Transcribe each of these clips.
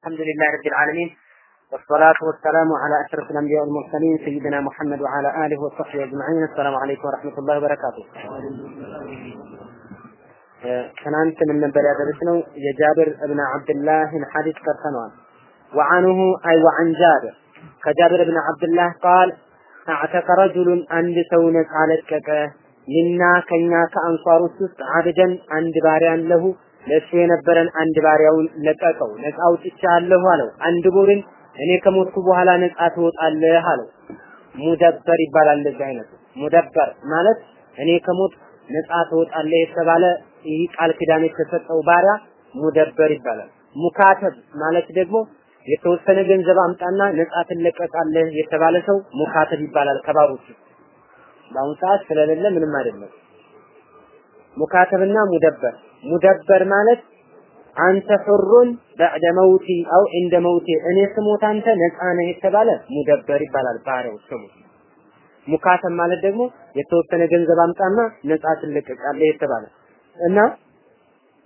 الحمد لله رب العالمين والصلاة والسلام على أشرف الأنبياء والمرسلين سيدنا محمد وعلى آله وصحبه أجمعين السلام عليكم ورحمة الله وبركاته ትናንት ምን ነበር ያደረስነው? የጃብር እብን አብድላህን ሐዲስ ቀርተነዋል። ወዐንሁ አይ ወዐን ጃብር ከጃብር እብን አብድላህ ቃል አዕተቀ ረጁሉን አንድ ሰው ነፃ ለቀቀ ሚና ከኛ ከአንሷሮች ውስጥ አብደን አንድ ባሪያን ለሁ ለእሱ የነበረን አንድ ባሪያውን ለቀቀው ነፃ አውጥቻለሁ አለው። አንድ ቡርን እኔ ከሞትኩ በኋላ ነፃ ትወጣለህ አለው። ሙደበር ይባላል እንደዚህ አይነቱ ሙደበር ማለት እኔ ከሞት ነፃ ትወጣለህ የተባለ ይህ ቃል ኪዳን የተሰጠው ባሪያ ሙደበር ይባላል። ሙካተብ ማለት ደግሞ የተወሰነ ገንዘብ አምጣና ነፃ ትለቀቃለህ የተባለ ሰው ሙካተብ ይባላል ከባሮች በአሁኑ ሰዓት ስለሌለ ምንም አይደለም። ሙካተብና ሙደበር ሙደበር ማለት አንተ ሁሩን በዕደ መውቲ አው እንደ መውቲ እኔ ስሞት አንተ ነፃ ነህ የተባለ ሙደበር ይባላል ባሪያው ስሙ። ሙካተብ ማለት ደግሞ የተወሰነ ገንዘብ አምጣና ነፃ ትለቀቃለህ የተባለ እና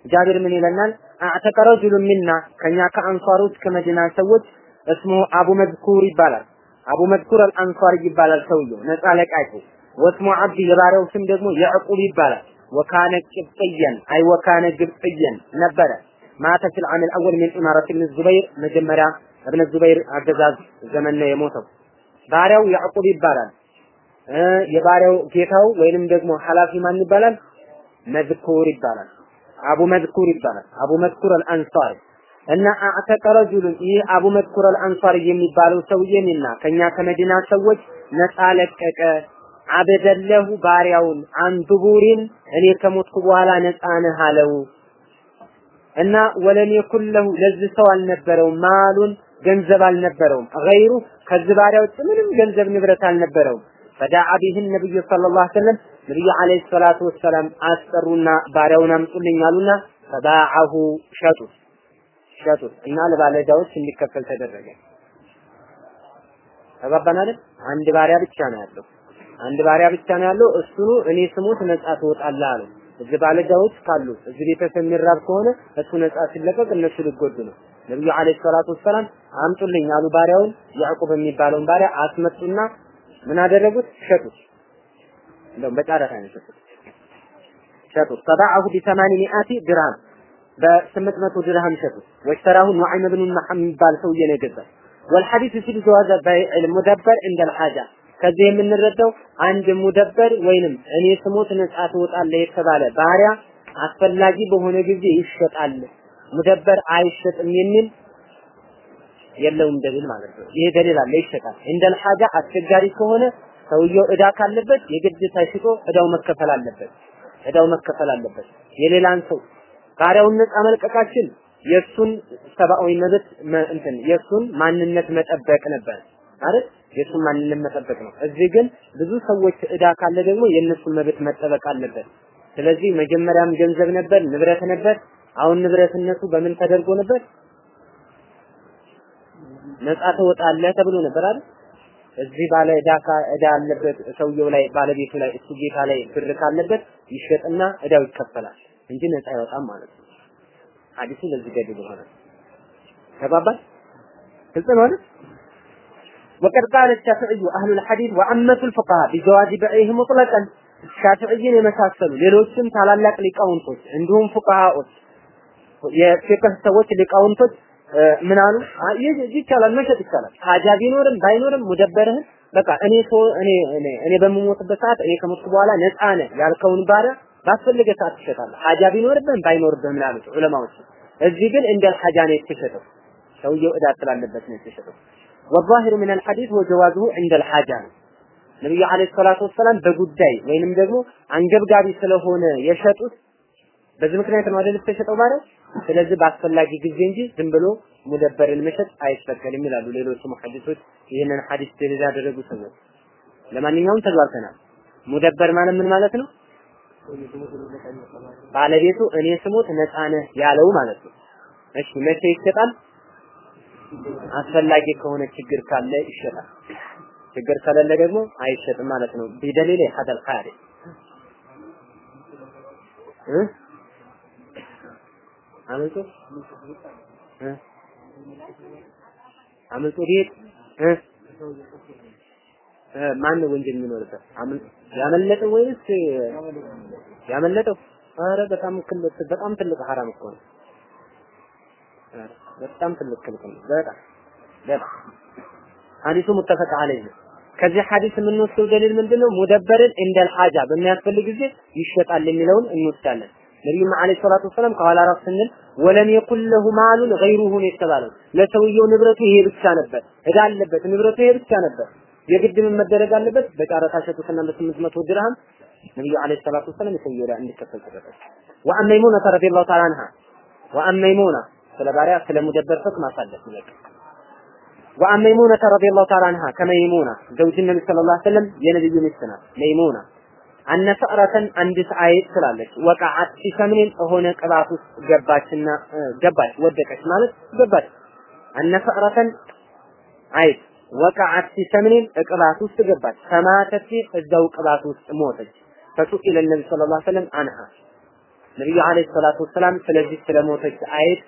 ጃቢር ምን ይለናል? አዕተቀ ረጁሉ ሚና ከኛ ከአንሷሮች ከመዲና ሰዎች እስሙ አቡ መዝኩር ይባላል። አቡ መዝኩር አልአንሷሪ ይባላል ሰውየው ነፃ ለቃቂ። واسم العبد የባሪያው ስም ደግሞ ያዕቁብ ይባላል። وكان قبطيا አይ وكان قبطيا ነበረ። مات في العام الأول من إمارة ابن الزبير መጀመሪያ እብነ ዙበይር አገዛዝ ዘመን ነው የሞተው። ባሪያው ያዕቁብ ይባላል። የባሪያው ጌታው ወይንም ደግሞ ሐላፊ ማን ይባላል? መዝኩር ይባላል። አቡ መዝኩር ይባላል። አቡ መዝኩር አልአንሳሪ እና አዕተቀ ረጁሉን ይህ አቡ መዝኩር አልአንሳሪ የሚባለው ሰውዬንና ከኛ ከመዲና ሰዎች ነፃ ለቀቀ። አበደለሁ ባሪያውን አንዱቡሪን እኔ ከሞትኩ በኋላ ነፃ ነህ አለው እና ወለም የኩን ለዚህ ሰው አልነበረውም ማሉን ገንዘብ አልነበረውም ገይሩ ከዚህ ባሪያ ውጭ ምንም ገንዘብ ንብረት አልነበረውም ፈዳዓ ቢህን ነብዩ ሰለላሁ ዐለይሂ ወሰለም ነብዩ ሰላቱ ወሰላም አስጠሩና ባሪያውን አምጡልኝ አሉና ፈባዐሁ ሸጡት ሸጡት እና ለባለዕዳዎች እንዲከፈል ተደረገ። አይደል? አንድ ባሪያ ብቻ ነው ያለው። አንድ ባሪያ ብቻ ነው ያለው። እሱኑ እኔ ስሞት ነፃ ትወጣለህ አለው። እዚህ ባለዕዳዎች ካሉ እዚህ ቤተሰብ የሚራብ ከሆነ እሱ ነፃ ሲለቀቅ እነሱ ሊጎዱ ነው። ነብዩ ዐለይሂ ሰላቱ ወሰላም አምጡልኝ አሉ ባሪያውን። ያዕቁብ የሚባለውን ባሪያ አስመጡና ምን አደረጉት? ሸጡት። እንደውም በጨረታ ነው ሸጡት። ተባዐሁ ቢሰማኒ ሚአቲ ድርሃም በስምንት መቶ ድርሃም ሸጡት። ወሽተራሁ ኑዐይም ብኑ መሐመድ የሚባል ሰውዬ ነው የገዛው። ወልሐዲስ ፊ ጀዋዝ በይዕ ሙደበር እንደል ሐጃ ከዚህ የምንረዳው አንድ ሙደበር ወይንም እኔ ስሞት ነፃ ትወጣለህ የተባለ ባሪያ አስፈላጊ በሆነ ጊዜ ይሸጣል። ሙደበር አይሸጥም የሚል የለውም ደሊል ማለት ነው። ይሄ ደሊል አለ ይሸጣል። እንደል ሐጃ አስቸጋሪ ከሆነ ሰውየው እዳ ካለበት የግድ ተሽጦ እዳው መከፈል አለበት። እዳው መከፈል አለበት። የሌላን ሰው ባሪያውን ነፃ መልቀቃችን የሱን ሰብአዊ መብት እንትን የሱን ማንነት መጠበቅ ነበር ማለት የሱን ማንነት መጠበቅ ነው። እዚህ ግን ብዙ ሰዎች እዳ ካለ ደግሞ የእነሱን መብት መጠበቅ አለበት። ስለዚህ መጀመሪያም ገንዘብ ነበር፣ ንብረት ነበር። አሁን ንብረትነቱ በምን ተደርጎ ነበር? ነፃ ትወጣለህ ተብሎ ነበር አይደል? እዚህ ባለ እዳ እዳ አለበት ሰውየው ላይ ባለቤቱ ላይ እሱ ጌታ ላይ ብር ካለበት ይሸጥና እዳው ይከፈላል እንጂ ነፃ አይወጣም ማለት ነው። ሐዲሱ ለዚህ ገድል ሆነ። ተባባል ግልጽ ነው አይደል? ወቀድ ቃለ ሻፊዕዩ አህሉል ሐዲስ ወአመቱል ፉቃሃ ቢጀዋዚ በዒህ ሙጥለቀን ሻፊዕይን የመሳሰሉ ሌሎችም ታላላቅ ሊቃውንቶች እንዲሁም ፉቃሃዎች የፊቅህ ሰዎች ሊቃውንቶች ምን አሉ? ይቻላል፣ መሸጥ ይቻላል። ሀጃ ቢኖርም ባይኖርም ሙደበርህን በቃ እኔ እኔ እኔ እኔ በምሞትበት ሰዓት እኔ ከሞትኩ በኋላ ነፃ ነህ ያልከውን ባሪያ ባስፈለገ ሰዓት ትሸጣለህ። ሀጃ ቢኖርብህም ባይኖርብህም ላሉት ዑለማዎች። እዚህ ግን እንደ ሀጃ ነው የተሸጠው። ሰውየው እዳ ስላለበት ነው የተሸጠው። ወዛሂሩ ሚነል ሐዲስ ወጀዋዝሁ ዒንደል ሐጃ ነው። ነብዩ አለይሂ ሰላቱ ወሰላም በጉዳይ ወይንም ደግሞ አንገብጋቢ ስለሆነ የሸጡት በዚህ ምክንያት ነው አይደል ተሸጠው ማለት? ስለዚህ በአስፈላጊ ጊዜ እንጂ ዝም ብሎ ሙደበርን መሸጥ አይፈቀድም ይላሉ ሌሎቹ መሐዲሶች ይህንን ሐዲስ ደሊል ያደረጉ ሰዎች። ለማንኛውም ተግባርተናል ሙደበር ማለት ምን ማለት ነው? ባለቤቱ እኔ ስሞት ነፃ ነህ ያለው ማለት ነው። እሺ መቼ ይሸጣል? አስፈላጊ ከሆነ ችግር ካለ ይሸጣል። ችግር ከሌለ ደግሞ አይሸጥም ማለት ነው። ቢደሊል ሀደል ኻሪ ቢሄድ እ እ ማን ወንጀል የሚኖርበት? ያመለጠው ወይስ ያመለጠው? ኧረ በጣም በጣም ትልቅ ሐራም እኮ ነው። በጣም ትልቅ ክልክል ነው። በጣም በጣም ሐዲሱ ሙተፈቅ ዐለይህ ነው። ከዚህ ሐዲስ የምንወስደው ደሊል ምንድነው? ሙደበርን እንደል ሐጃ በሚያስፈልግ ጊዜ ይሸጣል የሚለውን እንወስዳለን። ነቢዩም ዐለይሂ ሰላቱ ወሰላም ከኋላ ራስ ስንል ወለም የኩን ለሁ ማሉን ገይሩሁ ነው የተባለው። ለሰውየው ንብረቱ ይሄ ብቻ ነበር፣ እዳ አለበት፣ ንብረቱ ይሄ ብቻ ነበር። የግድ ምን መደረግ አለበት? በጨረታ ሸጡትና በስምንት መቶ ድርሃም ነቢዩ ዐለይሂ ሰላቱ ወሰላም የሰውየው ዕዳ እንዲከፈል ተደረገ። ወአን ረዲየላሁ ተዓላ አንሃ ወአን ስለ ባሪያ ስለ ሙደበር ፈት ማሳለፍ ነው። وعن ميمونة رضي الله تعالى عنها كميمونة زوج النبي صلى الله عليه وسلم የነብዩ ሚስት ናት መይሙና አነ ፈዕረተን አንዲት አይጥ ስላለች ወቃዓት ሲሰምንን ሆነ ቅባት ውስጥ ገባችና ገባች ወደቀች ማለት ገባች አነ ፈዕረተን አይጥ ወቃዓት ሲሰምንን ቅባት ውስጥ ገባች ፈማተት እዛው ቅባት ውስጥ ሞተች ፈሱኢለ ነቢ ሰለላሁ ዐለይሂ ወሰለም አንሃ ነቢዩ ዐለይሂ ሰላቱ ወሰላም ስለዚህ ስለሞተች አይጥ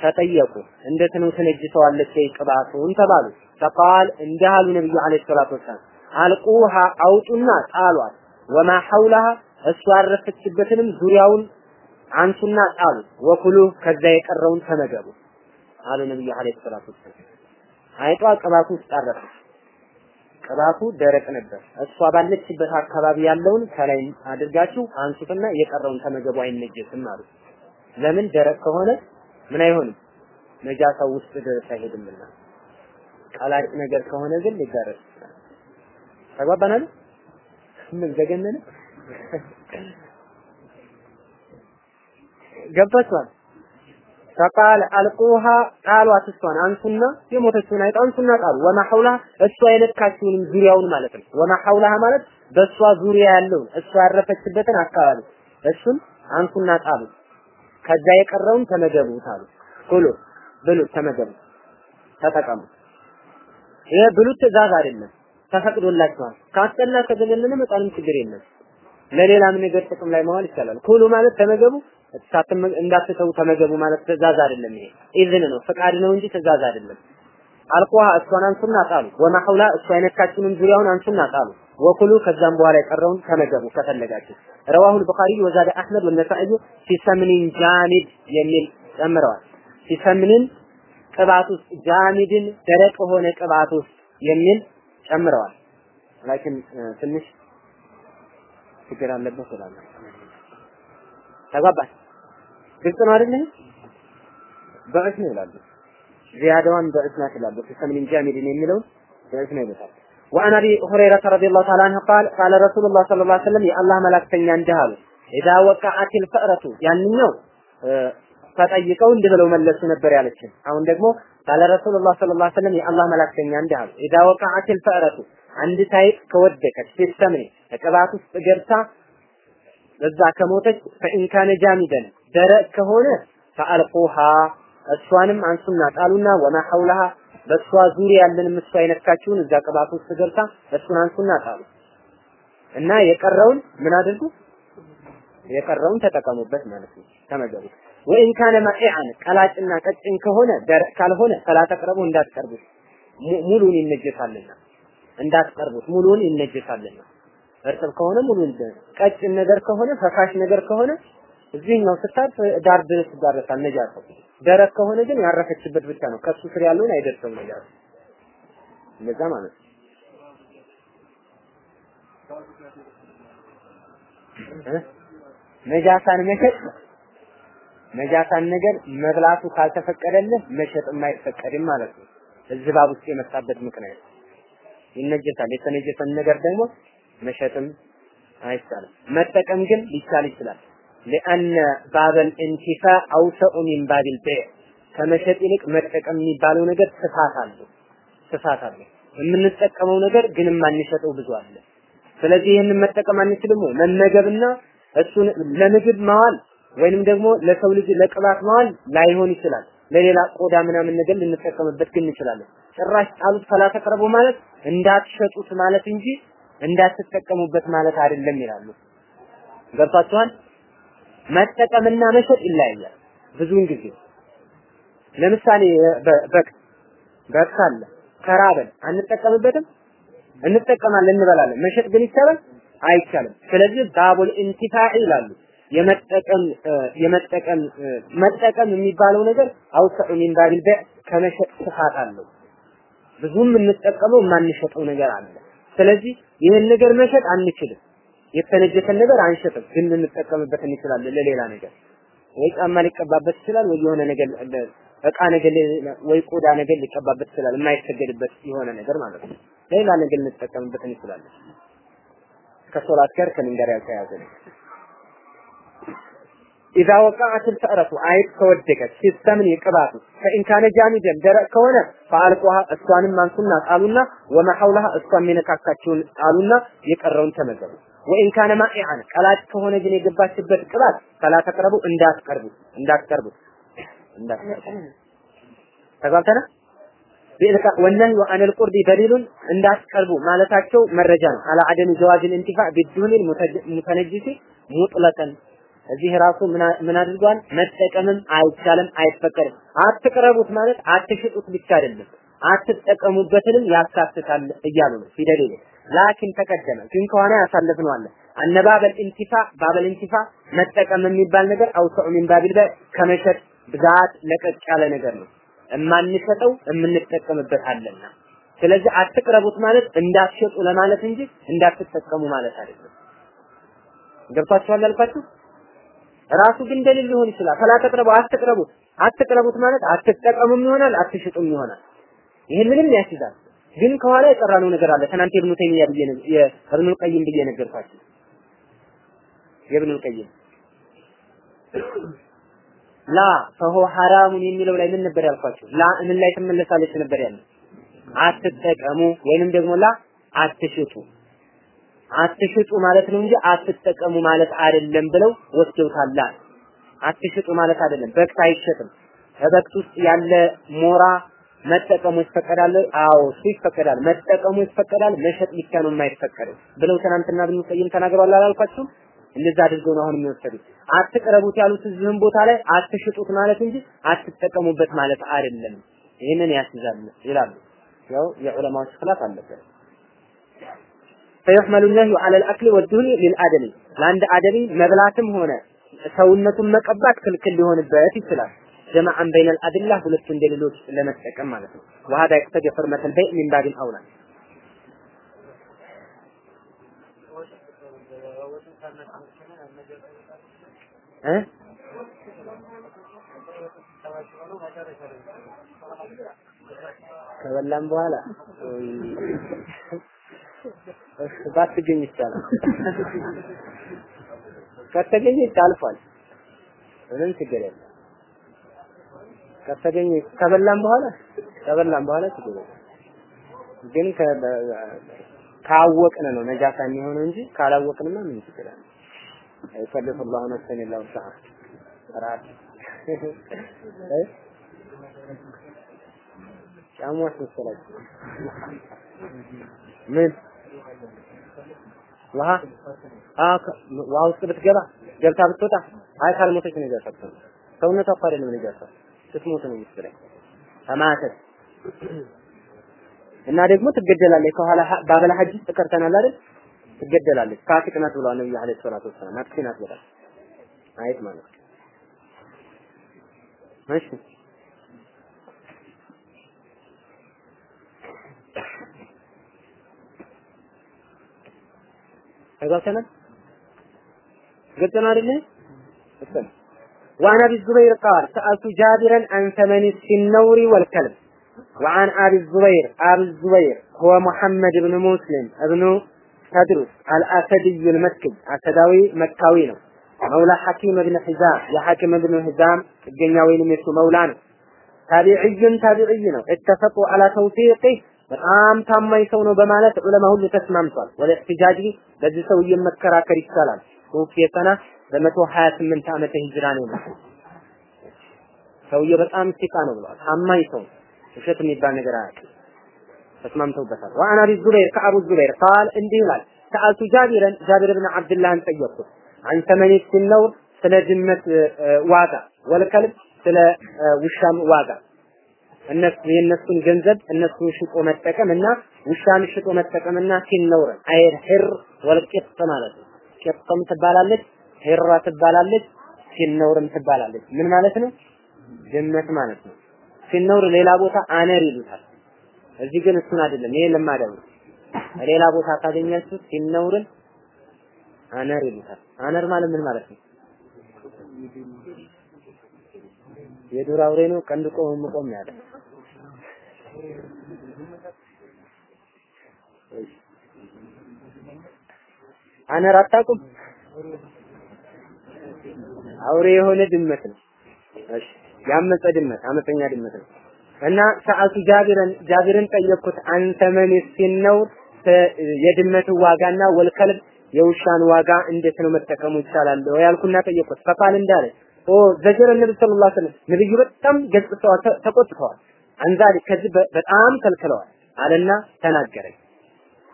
ተጠየቁ። እንዴት ነው ትነጅሰዋለች ቅባቱን ተባሉ። ፈቃል እንዲህ አሉ ነብዩ አለይሂ ሰላቱ ወሰላም አልቁሃ አውጡና ጣሏት። ወማ ሐውለሃ እሷ ያረፈችበትንም ዙሪያውን አንሱና ጣሉ ወኩሉ ከዛ የቀረውን ተመገቡ አሉ ነብዩ አለይሂ ሰላቱ ወሰላም። አይጧ ቅባቱ ቅባቱ ደረቅ ነበር። እሷ ባለችበት አካባቢ ያለውን ከላይ አድርጋችሁ አንሱትና የቀረውን ተመገቡ አይነጀስም አሉ። ለምን ደረቅ ከሆነ ምን አይሆንም? ነጃሳው ውስጥ ድረስ አይሄድምና። ቀላጭ ነገር ከሆነ ግን ሊጋረጥ ይችላል። ምን ዘገነነ? ገባችኋል ፈቃል አልቁሃ ጣሏት እሷን አንሱና የሞተችውን አይጥ አንሱና ጣሉ ወማ ሐውላ እሷ የነካችውንም ዙሪያውን ማለት ነው። ወማ ሐውላ ማለት በእሷ ዙሪያ ያለውን እሷ ያረፈችበትን አካባቢ። እሱን አንሱና ጣሉ ከዛ የቀረውን ተመገቡት አሉ። ኩሉ ብሉ፣ ተመገቡ፣ ተጠቀሙ። ይሄ ብሉ ትእዛዝ አይደለም፣ ተፈቅዶላችኋል። ካስጠላ ከገለለነ መጣንም ችግር የለም። ለሌላም ነገር ጥቅም ላይ መዋል ይቻላል። ኩሉ ማለት ተመገቡ፣ እንዳትተው ተመገቡ ማለት ትእዛዝ አይደለም። ይሄ إذن ነው፣ ፍቃድ ነው እንጂ ትእዛዝ አይደለም። ألقوها እሷን አንሱና ጣሉ። وما حولها እሷ የነካችንን ዙሪያውን አንሱና ጣሉ። وكلوا ከዛም በኋላ የቀረውን ተመገቡ ከፈለጋችሁ። رواه البخاري وزاد أحمد والنسائي في سمن جامد የሚል ጨምረዋል። في سمن ቅባት ውስጥ جامد ን ደረቅ የሆነ ቅባት ውስጥ የሚል ጨምረዋል። لكن ትንሽ ችግር አለበት ይላሉ። ተግባባን? ግልጽ ነው አይደል? በዕስ ነው ይላሉ። ዚያዳዋን በዕስ ናት ይላሉ። ፊ ሰምኒን ጃሚድን የሚለውን በዕስ ነው وعن ابي هريره رضي الله تعالى عنه قال قال رسول الله صلى الله عليه وسلم የአላህ መላእክተኛ እንዲህ አሉ ኢዛ ወቀዓት ልፈእረቱ ያንኛው ተጠይቀው እንዲህ ብለው መለሱ ነበር ያለችን። አሁን ደግሞ قال رسول الله صلى الله የአላህ መላእክተኛ እንዲህ አሉ ኢዛ ወቀዓት ልፈእረቱ አንድ ሳይጥ ከወደቀች ፊሰምኒ ከቅባት ውስጥ ገብታ እዛ ከሞተች ፈኢንካነ ጃሚደን ደረቅ ከሆነ ፈአልቁሃ እሷንም አንሱና ጣሉና ወማ ሐውለሃ በእሷ ዙሪያ ያለንም እሷ የነካችውን እዛ ቅባት ውስጥ ገብታ እሱን አንሱና ጣሉ እና የቀረውን ምን አድርጉ? የቀረውን ተጠቀሙበት ማለት ነው። ተመገቡ። ወኢን ካነ ማኢዓን ቀላጭና ቀጭን ከሆነ ደረቅ ካልሆነ ፈላ ተቅረቡ እንዳትቀርቡት፣ ሙሉን ይነጀሳልና እንዳትቀርቡት፣ ሙሉን ይነጀሳልና። እርጥብ ከሆነ ሙሉን፣ ቀጭን ነገር ከሆነ ፈሳሽ ነገር ከሆነ እዚህኛው ስታርፍ ዳር ድረስ ይዳረሳል ነጃሰው። ደረቅ ከሆነ ግን ያረፈችበት ብቻ ነው። ከሱ ስር ያለውን አይደርሰውም ነጃሰ። እንደዛ ማለት ነው። ነጃሳን መሸጥ ነጃሳን ነገር መብላቱ ካልተፈቀደልህ መሸጥም አይፈቀድም ማለት ነው። እዚህ ባብ ውስጥ የመጣበት ምክንያት ይነጀሳል። የተነጀሰን ነገር ደግሞ መሸጥም አይቻልም። መጠቀም ግን ሊቻል ይችላል። لأن باب الانتفاع أوسع من باب البيع ከመሸጥ ይልቅ መጠቀም የሚባለው ነገር ስፋት አለው ስፋት አለው። የምንጠቀመው ነገር ግን የማንሸጠው ብዙ አለ። ስለዚህ ይህንን መጠቀም አንችልም ወይ? መመገብና እሱን ለምግብ ማዋል ወይንም ደግሞ ለሰው ልጅ ለቅባት ማዋል ላይሆን ይችላል። ለሌላ ቆዳ ምናምን ነገር ልንጠቀምበት ግን እንችላለን። ጭራሽ ጣሉት ፈላ ተቅረቡ ማለት እንዳትሸጡት ማለት እንጂ እንዳትጠቀሙበት ማለት አይደለም ይላሉ። ገብታችኋል? መጠቀምና መሸጥ ይለያያል። ብዙውን ጊዜ። ለምሳሌ በግ በክት አለ ተራበን አንጠቀምበትም? እንጠቀማለን እንበላለን። መሸጥ ግን ይቻላል? አይቻልም። ስለዚህ ባቡል ኢንቲፋዕ ይላሉ። የመጠቀም የመጠቀም መጠቀም የሚባለው ነገር አውሰዑ ሚን ባቢል በዕ ከመሸጥ ስፋት አለው። ብዙም የምንጠቀመው የማንሸጠው ነገር አለ። ስለዚህ ይህን ነገር መሸጥ አንችልም የተነጀተን ነገር አንሸጥም። ግን ልንጠቀምበት እንችላለን ለሌላ ነገር። ወይ ጫማ ሊቀባበት ይችላል ወይ የሆነ ነገር እቃ ነገር ወይ ቆዳ ነገር ሊቀባበት ይችላል የማይሰገድበት የሆነ ነገር ማለት ነው። ሌላ ነገር ልንጠቀምበት እንችላለን። ከሶላት ጋር ከምን ጋር ያልተያዘ ነው። ኢዛ ወቃዓት ልፈዕረቱ አይጥ ከወደቀች ሲስተምን የቅባቱ ፈኢን ጃሚደን ደረቅ ከሆነ ፈአልቆሃ እሷንም አንሱና ጣሉና ወመሐውለሃ እሷ የሚነካካቸውን ጣሉና የቀረውን ተመገቡ ወኢን ካነ ማኢዓን ቀላጭ ከሆነ ግን የገባችበት ቅባት ፈላ ተቅረቡ እንዳትቀርቡ እንዳትቀርቡ እንዳትቀርቡ። ቢልካ ወነህዩ አን ልቁርቢ ደሊሉን እንዳትቀርቡ ማለታቸው መረጃ ነው። አላ አደም ጀዋዝ ልኢንቲፋዕ ቢዱን ሙተነጅሲ ሙጥለቀን እዚህ ራሱ ምን አድርጓል? መጠቀምም አይቻልም፣ አይፈቀድም። አትቅረቡት ማለት አትሽጡት ብቻ አይደለም፣ አትጠቀሙበትንም ያካትታል እያሉ ነው። ፊደል ላኪን ተቀደመ ግን ከሆነ ያሳለፍነው አለ አነባበል ኢንቲፋ ባበል ኢንቲፋ መጠቀም የሚባል ነገር አውሰዑ ሚን ባቢል በ ከመሸጥ ብዛት ለቀቅ ያለ ነገር ነው። የማንሸጠው የምንጠቀምበት አለና ስለዚህ አትቅረቡት ማለት እንዳትሸጡ ለማለት እንጂ እንዳትጠቀሙ ማለት አይደለም። ገብቷችኋል ያልኳችሁ? ራሱ ግን ደሊል ሊሆን ይችላል። ፈላ ተቅረቡ አትቅረቡት አትቅረቡት ማለት አትጠቀሙም ይሆናል አትሽጡም ይሆናል። ይሄን ምንም ያስይዛል። ግን ከኋላ የቀራነው ነገር አለ። ትናንት የብኑ ተይሚያ ብዬ የእብኑል ቀይም ብዬ ነገርኳችሁ። የእብኑል ቀይም ላ ፈሆ ሐራሙን የሚለው ላይ ምን ነበር ያልኳችሁ? ላ ምን ላይ ትመለሳለች ነበር ያለው? አትጠቀሙ ወይንም ደግሞ ላ አትሽጡ አትሽጡ ማለት ነው እንጂ አትጠቀሙ ማለት አይደለም ብለው ወስደውታል። አትሽጡ ማለት አይደለም። በክት አይሸጥም። በበክት ውስጥ ያለ ሞራ መጠቀሙ ይፈቀዳል? አዎ እሱ ይፈቀዳል። መጠቀሙ ይፈቀዳል። መሸጥ ብቻ ነው የማይፈቀደው ብለው ትናንትና ብን ቀይም ተናግረዋል አላልኳችሁም? እንደዛ አድርገው ነው አሁን የሚወሰዱት። አትቅረቡት ያሉት እዚህም ቦታ ላይ አትሽጡት ማለት እንጂ አትጠቀሙበት ማለት አይደለም። ይህንን ያስይዛል ይላሉ። ያው የዑለማዎች ክላፍ አለበት። فيحمل النهي على الاكل والدهن للادمي ለአንድ አደሚ መብላትም ሆነ ሰውነቱን መቀባት ክልክል ሊሆንበት ይችላል። ጀማዓን በይነል አድላ ሁለቱ እንደሌሎች ለመጠቀም ማለት ነው። ወሃዳ ይቅተድ የፈርመተል በይ ሚን ባቢል አውላ ከበላም በኋላ ባትገኝ ይቻላል። ከተገኘች አልፏል። ምንም ችግር የለም። ከተገኘ ከበላም በኋላ ከበላም በኋላ ትጎበ ግን ካወቅን ነው ነጃሳ የሚሆነው እንጂ ካላወቅንማ ምን ይችላል? ይፈልፍ አላሁ ነፍሰን ኢላ ውስዐሃ ራድ ጫሟት መሰላችሁ ምን? ውሃ? ውስጥ ብትገባ ገብታ ብትወጣ አይ ካልሞተች ነው ሰውነቷ እኮ አይደለም ነጃሳ ስትሞት ነው የሚስለኝ ተማተት። እና ደግሞ ትገደላለች። ከኋላ ባበላ ሐጅ ውስጥ ቀርተናል አይደል? ትገደላለች። ፋሲቅ ናት ብለዋል ነብዩ አለይሂ ሰላቱ ወሰላም። አጥፊ ናት ብለዋል አይት ማለት እሺ። ተግባብተናል ግልጽ ነው አይደለ እሰይ وعن ابي الزبير قال سالت جابرا عن ثمن السنور والكلب وعن ابي الزبير ابي الزبير هو محمد بن مسلم ابن تدرس الاسدي المكي اسداوي مكاوي ነው مولى حكيم بن حزام የሐኪም بن حزام ጥገኛ ወይንም የሱ መውላ ነው ታቢዕይን ታቢዕይ ነው اتفقوا على توثيقه በጣም ታማኝ ሰው ነው በማለት ዑለማ ሁሉ ተስማምቷል። ወደ ኢህቲጃጅ በዚህ ሰውዬ መከራከር ይቻላል። ሱፊ ሰና በመቶ ሀያ ስምንት ዓመተ ሂጅራ ነው ሰውዬ በጣም ሲቃ ነው ብለዋል። ታማኝ ሰው ውሸት የሚባል ነገር አያውቅም። ተስማምተውበታል። ወአን አቢ ዙበይር ከአቡ ዙበይር ቃል እንዲህ ይላል سألت جابرا ጃቢር ብን ዓብድላህን ጠየቅኩት عن ثمن السنور ስለ ድመት ዋጋ والكلب ስለ ውሻም ዋጋ እነሱ የእነሱን ገንዘብ እነሱን ሽጦ መጠቀም እና ውሻን ሽጦ መጠቀምና ሲነውር أي الهر والقط ማለት ነው። قط ም ትባላለች፣ هرة ትባላለች፣ سنور ም ትባላለች። ምን ማለት ነው? ድመት ማለት ነው። سنور ሌላ ቦታ አነር ይሉታል። እዚህ ግን እሱን አይደለም። ይሄ ለማዳው ሌላ ቦታ ካገኛችሁ ሲነውርን አነር ይሉታል። አነር ማለት ምን ማለት ነው? የዱር አውሬ ነው። ቀንድ ቆም ቆም ያለ አነር አታውቁም? አውሬ የሆነ ድመት ነው። እሺ ያመፀ ድመት፣ አመፀኛ ድመት ነው። እና ሰዓቱ ጃቢርን ጃቢርን ጠየቅኩት አንተ ምን ሲነው የድመት ዋጋና ወልከልብ የውሻን ዋጋ እንዴት ነው መጠቀሙ ይቻላል ያልኩና ጠየቅኩት። ፈቃል እንዳለ ኦ ዘጀረ ነብዩ ሰለላሁ ዐለይሂ ወሰለም ነብዩ በጣም ገጽተዋል፣ ተቆጥተዋል። አንዛሊ ከዚህ በጣም ከልክለዋል አለና ተናገረኝ።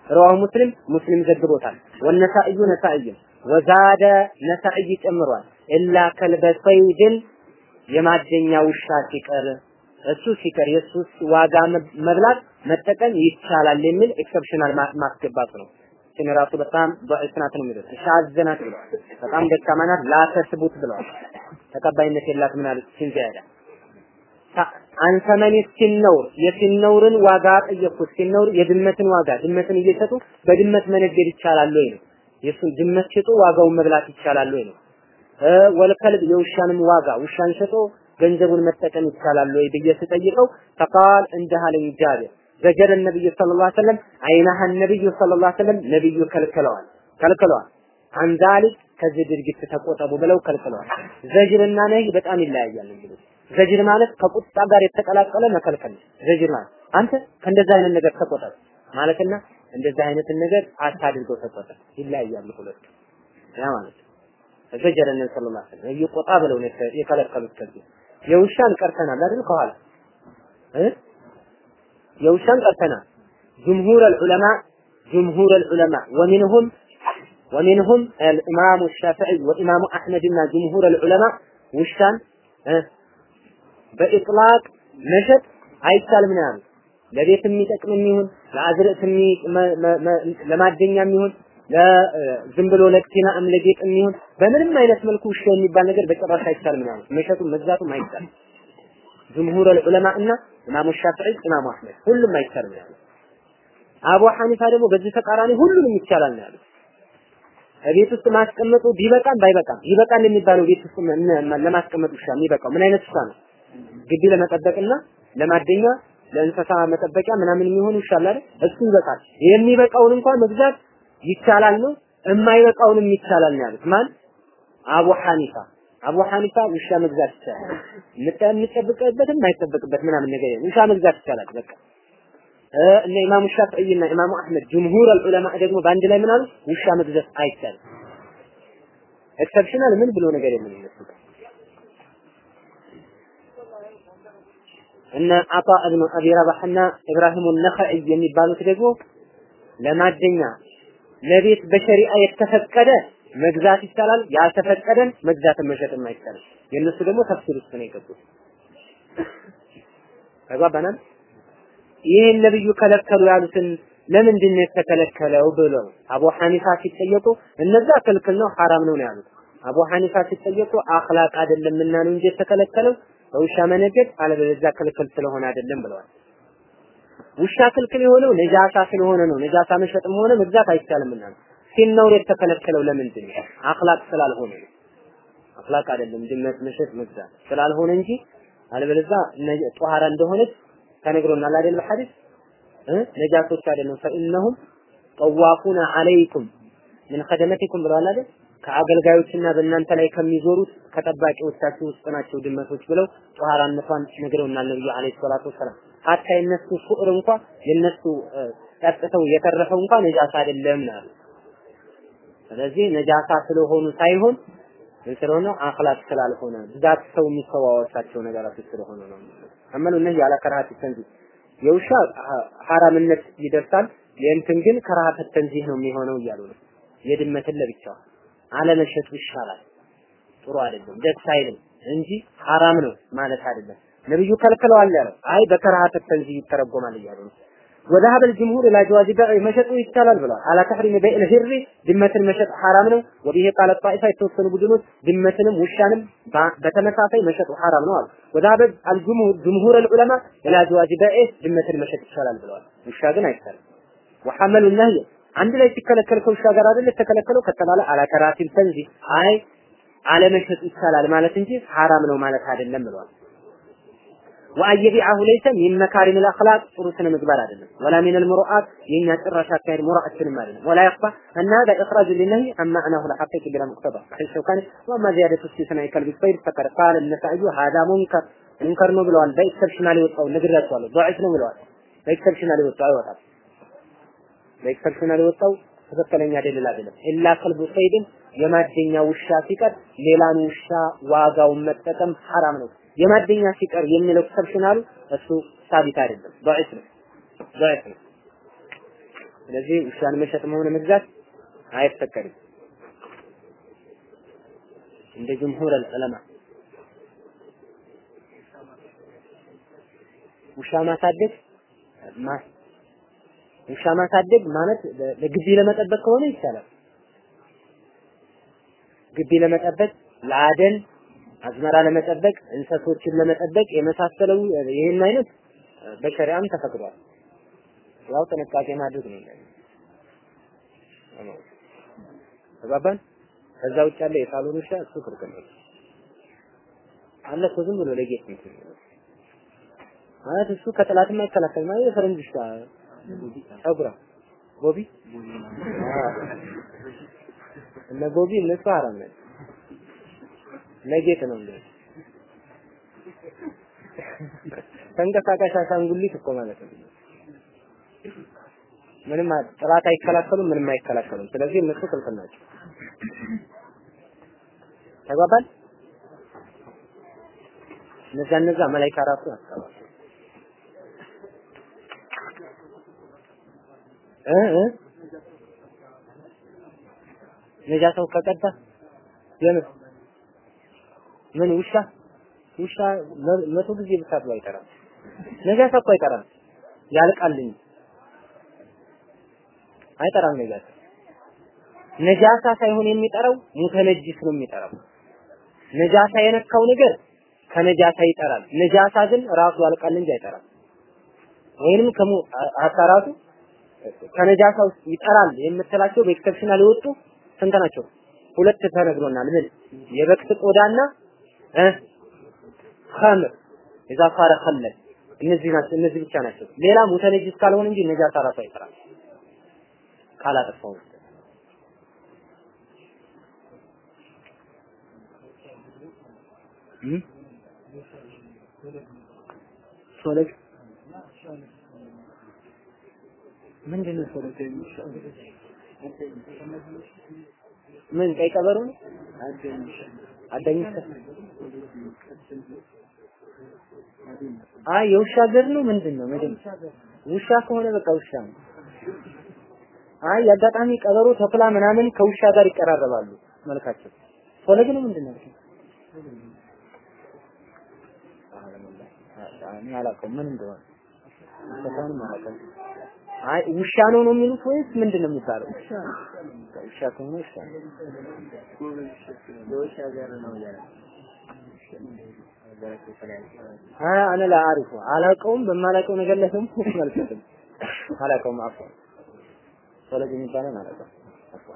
ረዋሁ ሙስሊም ሙስሊም ዘግቦታል። ወነሳኢዩ ነሳኢዩ وزاد النسائي ጨምሯል። ኢላ ከልበ ሰይድን የማደኛ ውሻ ሲቀር እሱ ሲቀር የሱ ዋጋ መብላት መጠቀም ይቻላል የሚል ኤክሰፕሽናል ማስገባት ነው። ግን ራሱ በጣም ضعيف ናት ነው የሚለው ሻዘናት ብለዋል። በጣም ደካማ ናት ላተስቡት ብለዋል። ተቀባይነት የላት ምን አለች ሲንዚያዳ አንሰመኒ ሲነውር የሲነውርን ዋጋ ጠየቅኩት። ሲነውር የድመትን ዋጋ ድመትን እየሸጡ በድመት መነገድ ይቻላል ወይ ነው። የሱን ድመት ሽጦ ዋጋውን መብላት ይቻላል ወይ ነው። ወልከልብ የውሻንም ዋጋ ውሻን ሸጦ ገንዘቡን መጠቀም ይቻላል ወይ ብዬ ስጠይቀው ፈቃል እንዲህ አለኝ ጃቢር ዘጀረ ነብዩ ሰለላሁ ዐለይሂ ወሰለም አይናህ ነብዩ ሰለላሁ ዐለይሂ ወሰለም ነብዩ ከልክለዋል ከልክለዋል። አንዛሊክ ከዚህ ድርጊት ተቆጠቡ ብለው ከልክለዋል። ዘጅርና ነህ በጣም ይለያያል እንግዲህ ዘጅር ማለት ከቁጣ ጋር የተቀላቀለ መከልከል። ዘጅር ማለት አንተ ከእንደዛ አይነት ነገር ተቆጠብ ማለትና እንደዛ አይነትን ነገር አታድርገው ተቆጠብ። ይለያያሉ ሁለቱ። ያ ማለት ዘጀረ ነብዩ ሰለላሁ ዐለይሂ ወሰለም ይቆጣ ብለው ነው የከለከሉት ከዚህ የውሻን ቀርተናል አይደል ከኋላ እ የውሻን ቀርተናል ጅምሁር العلماء جمهور العلماء ومنهم ومنهم الإمام الشافعي وإمام أحمد እና جمهور العلماء ውሻን በኢጥላቅ መሸጥ አይቻልም ነው ያሉት። ለቤት የሚጠቅም የሚሆን ለአዝርዕት ለማደኛ የሚሆን ለዝም ብሎ ለቅቲናም ለጌጥ የሚሆን በምንም አይነት መልኩ ውሻ የሚባል ነገር በጭራሽ አይቻልም ነው ያሉት። መሸጡም መግዛቱም አይቻልም። ጅምሁር ዑለማ እና ኢማሙ ሻፊዒ ኢማሙ አህመድ ሁሉም አይቻልም ነው ያሉት። አቡ ሐኒፋ ደግሞ በዚህ ተቃራኒ ሁሉንም ይቻላል ነው ያሉት። ቤት ውስጥ ማስቀመጡ ቢበቃም ባይበቃም ይበቃል የሚባለው ቤት ውስጥ ለማስቀመጥ ውሻ የሚበቃው ምን አይነት ውሻ ነው? ግቢ ለመጠበቅና ለማደኛ ለእንስሳ መጠበቂያ ምናምን የሚሆን ውሻ አለ አይደል? እሱ ይበቃል። የሚበቃውን እንኳን መግዛት ይቻላል ነው፣ የማይበቃውንም ይቻላል ነው ያሉት። ማን? አቡ ሐኒፋ። አቡ ሐኒፋ ውሻ መግዛት ይቻላል። የሚጠብቅበትም የማይጠበቅበት ምናምን ነገር የለም። ውሻ መግዛት ይቻላል በቃ እነ ኢማሙ ሻፊዒ እና ኢማሙ አህመድ جمهور العلماء ደግሞ በአንድ ላይ ምን? ውሻ መግዛት አይቻልም። exceptional ምን ብሎ ነገር የለም እነሱ እነ عطاء እብኑ አቢ ረባህና ኢብራሂሙ ነኸዒ የሚባሉት ደግሞ ለማደኛ ለቤት በሸሪዓ የተፈቀደ መግዛት ይቻላል፣ ያልተፈቀደን መግዛትን መሸጥም አይቻልም። የእነሱ ደግሞ تفسير ውስጥ ነው የገቡት። ተግባባናል? ይህን ነብዩ ከለከሉ ያሉትን ለምንድን ነው የተከለከለው ብለው አቡ ሐኒፋ ሲጠየቁ እነዛ ክልክል ነው ሐራም ነው ያሉት። አቡ ሐኒፋ ሲጠየቁ አኽላቅ አይደለምና ነው እንጂ የተከለከለው በውሻ መነገድ አለበለዚያ ክልክል ስለሆነ አይደለም ብለዋል። ውሻ ክልክል የሆነው ነጃሳ ስለሆነ ነው። ነጃሳ መሸጥም ሆነ መግዛት አይቻልምና ነው። የተከለከለው ለምንድን ነው? አኽላቅ ስላልሆነ ነው። አኽላቅ አይደለም ድመት መሸጥ መግዛት ስላልሆነ እንጂ አለበለዚያ ጧሃራ እንደሆነች ተነግሮናል አይደል በሐዲስ ነጃሶች አይደለም ፈኢነሁም ጠዋፉነ አለይኩም ምን ኸደመቲኩም ብለዋል አይደል ከአገልጋዮችና በእናንተ ላይ ከሚዞሩት ከጠባቂዎቻችሁ ውስጥ ናቸው ድመቶች ብለው ጧሃራነቷን ነግረውናል ነብዩ አለይሂ ሰላቱ ወሰላም ሀታ የነሱ ሱዕር እንኳ የነሱ ጠጥተው የተረፈው እንኳ ነጃሳ አይደለም ነው ስለዚህ ነጃሳ ስለሆኑ ሳይሆን ስለሆነ አኽላቅ ስላልሆነ ብዛት ሰው የሚሰዋወሳቸው ነገራቶች ስለሆነ ነው አመሉ እነዚህ ያለ ከራሀት ተንዚህ። የውሻ ሐራምነት ይደርሳል። የእንትን ግን ከራሀት ተንዚህ ነው የሚሆነው እያሉ ነው። የድመትን ለብቻዋ አለመሸጡ ይሻላል። ጥሩ አይደለም ደስ አይልም እንጂ ሐራም ነው ማለት አይደለም ነብዩ ከልክለዋል ያለው አይ በከራሃት ተንዚህ ይተረጎማል እያሉ ነው። وذهب الجمهور الى جواز بيع መሸጡ ይቻላል ብለዋል። አላ ተሕሪም በይዕ الهر ድመትን መሸጥ ሐራም ነው። ወዲህ ቃለ ጣኢፋ የተወሰኑ ቡድኖች ድመትንም ውሻንም በተመሳሳይ መሸጡ ሐራም ነው አሉ። وذهب الجمهور جمهور العلماء الى جواز بيع ድመትን መሸጥ ይቻላል ብለዋል። ውሻ ግን አይቻልም። وحمل النهي አንድ ላይ ሲከለከል ከውሻ ጋር አይደል የተከለከለው ከተባለ አላ ከራቲን ተንዚ አይ አለመሸጥ ይቻላል ማለት እንጂ ሐራም ነው ማለት አይደለም ብለዋል። ወአየቢዐሁ ለይሰ ሚን መካሪም አልአኽላቅ ጥሩ ስነ ምግባር አይደለም። ወላ ሚን አልሙሩአት የኛ ጭራሽ አካሄድ ሙሩአትንም አይደለም። ወላ የኽፋ እና ሀዳ ኢኽራጅ ሊነሂ አማዕናሁ ለሐቂቅ ቢላ ሙቅተዳ ሸውካኒ ወማ ዚያደቱ ሲስናይ ከልቢ ሰይድ ፈቀድ ቃል እነሳዩ ሀዳ ሙንከር ሙንከር ነው ብለዋል። በኤክሰፕሽናል የወጣው ነግራቸዋለሁ። ዶዒፍ ነው ብለዋል። በኤክሰፕሽናል የወጣው አይወጣም። በኤክሰፕሽናል የወጣው ትክክለኛ ደልል አይደለም። ኢላ ከልቡ ሰይድን የማደኛ ውሻ ሲቀር ሌላን ውሻ ዋጋውን መጠቀም ሐራም ነው። የማደኛ ሲቀር የሚለው ኤክሰፕሽናሉ እሱ ሳቢት አይደለም ضعيف ነው ضعيف ነው ስለዚህ ውሻን መሸጥም ሆነ መግዛት አይፈቀድም እንደ ጅምሁር العلماء ውሻ ማሳደግ ማ ውሻ ማሳደግ ማለት ለግቢ ለመጠበቅ ከሆነ ይቻላል። ግቢ ለመጠበቅ ለአደን አዝመራ ለመጠበቅ እንሰሶችን ለመጠበቅ የመሳሰለው ይህን አይነት በሸሪዓም ተፈቅዷል። ያው ጥንቃቄ ማድረግ ነው። ተባባን። ከዛ ውጭ ያለ የሳሎን ውሻ እሱ ክልክል ነው። አለ እኮ ዝም ብሎ ለጌጥ ነው ማለት እሱ ከጠላትም አይከላከልም ማለት የፈረንጅ ውሻ ጸጉራ ቦቢ እነ ቦቢ እነሱ ሐራም ናቸው። ለጌጥ ነው እንዴ? ተንቀሳቃሽ አሻንጉሊት እኮ ማለት ነው። ምንም ጥላት አይከላከሉም፣ ምንም አይከላከሉም። ስለዚህ እነሱ ክልክል ናቸው። ተግባባን? እነዛ እነዛ መላይካ ራሱ ያስቀባል። እ እ ነጃሳው ከቀዳ የምን ምን ውሻ ውሻ መቶ ጊዜ ብታጥሎ አይጠራም። ነጃሳ እኮ አይጠራም፣ ያልቃልኝ አይጠራም ነጃሳ። ነጃሳ ሳይሆን የሚጠራው ሙተነጅስ ነው የሚጠራው። ነጃሳ የነካው ነገር ከነጃሳ ይጠራል። ነጃሳ ግን ራሱ ያልቃል እንጂ አይጠራም። ወይንም ከሙ አሳራቱ ከነጃሳ ይጠራል የምትላቸው በኤክሰፕሽናል የወጡ ስንት ናቸው? ሁለት ተነግሮናል። ምን የበክት ቆዳና ኸምር። ኢዛ ፋረ ኸለል እነዚህ ናቸው። እነዚህ ብቻ ናቸው። ሌላ ሙተነጅስ ካልሆነ እንጂ ነጃሳ ራሱ አይጠራም ካላጠፋው ሶለግ ምንድን ነው ሶለግ ምን ቀይ ቀበሮ ነው አዳኝ አይ የውሻ ገር ነው? ምንድን ነው ምንድን ውሻ ከሆነ በቃ ውሻ ነው። አይ የአጋጣሚ ቀበሮ ተኩላ ምናምን ከውሻ ጋር ይቀራረባሉ መልካቸው። ሶለግ ነው ምንድን ነው አላውቀውም። ምን እንደሆነ? በጣም አላውቀውም አይ ውሻ ነው ነው የሚሉት ወይስ ምንድን ነው የሚባለው? ያለ አይ አነ ላ አሪፉ አላውቀውም። በማላውቀው ነገር ላይ ደግሞ ሁክም አላውቀውም። አፎ ሶለግ የሚባለውን አላውቀውም። አፎ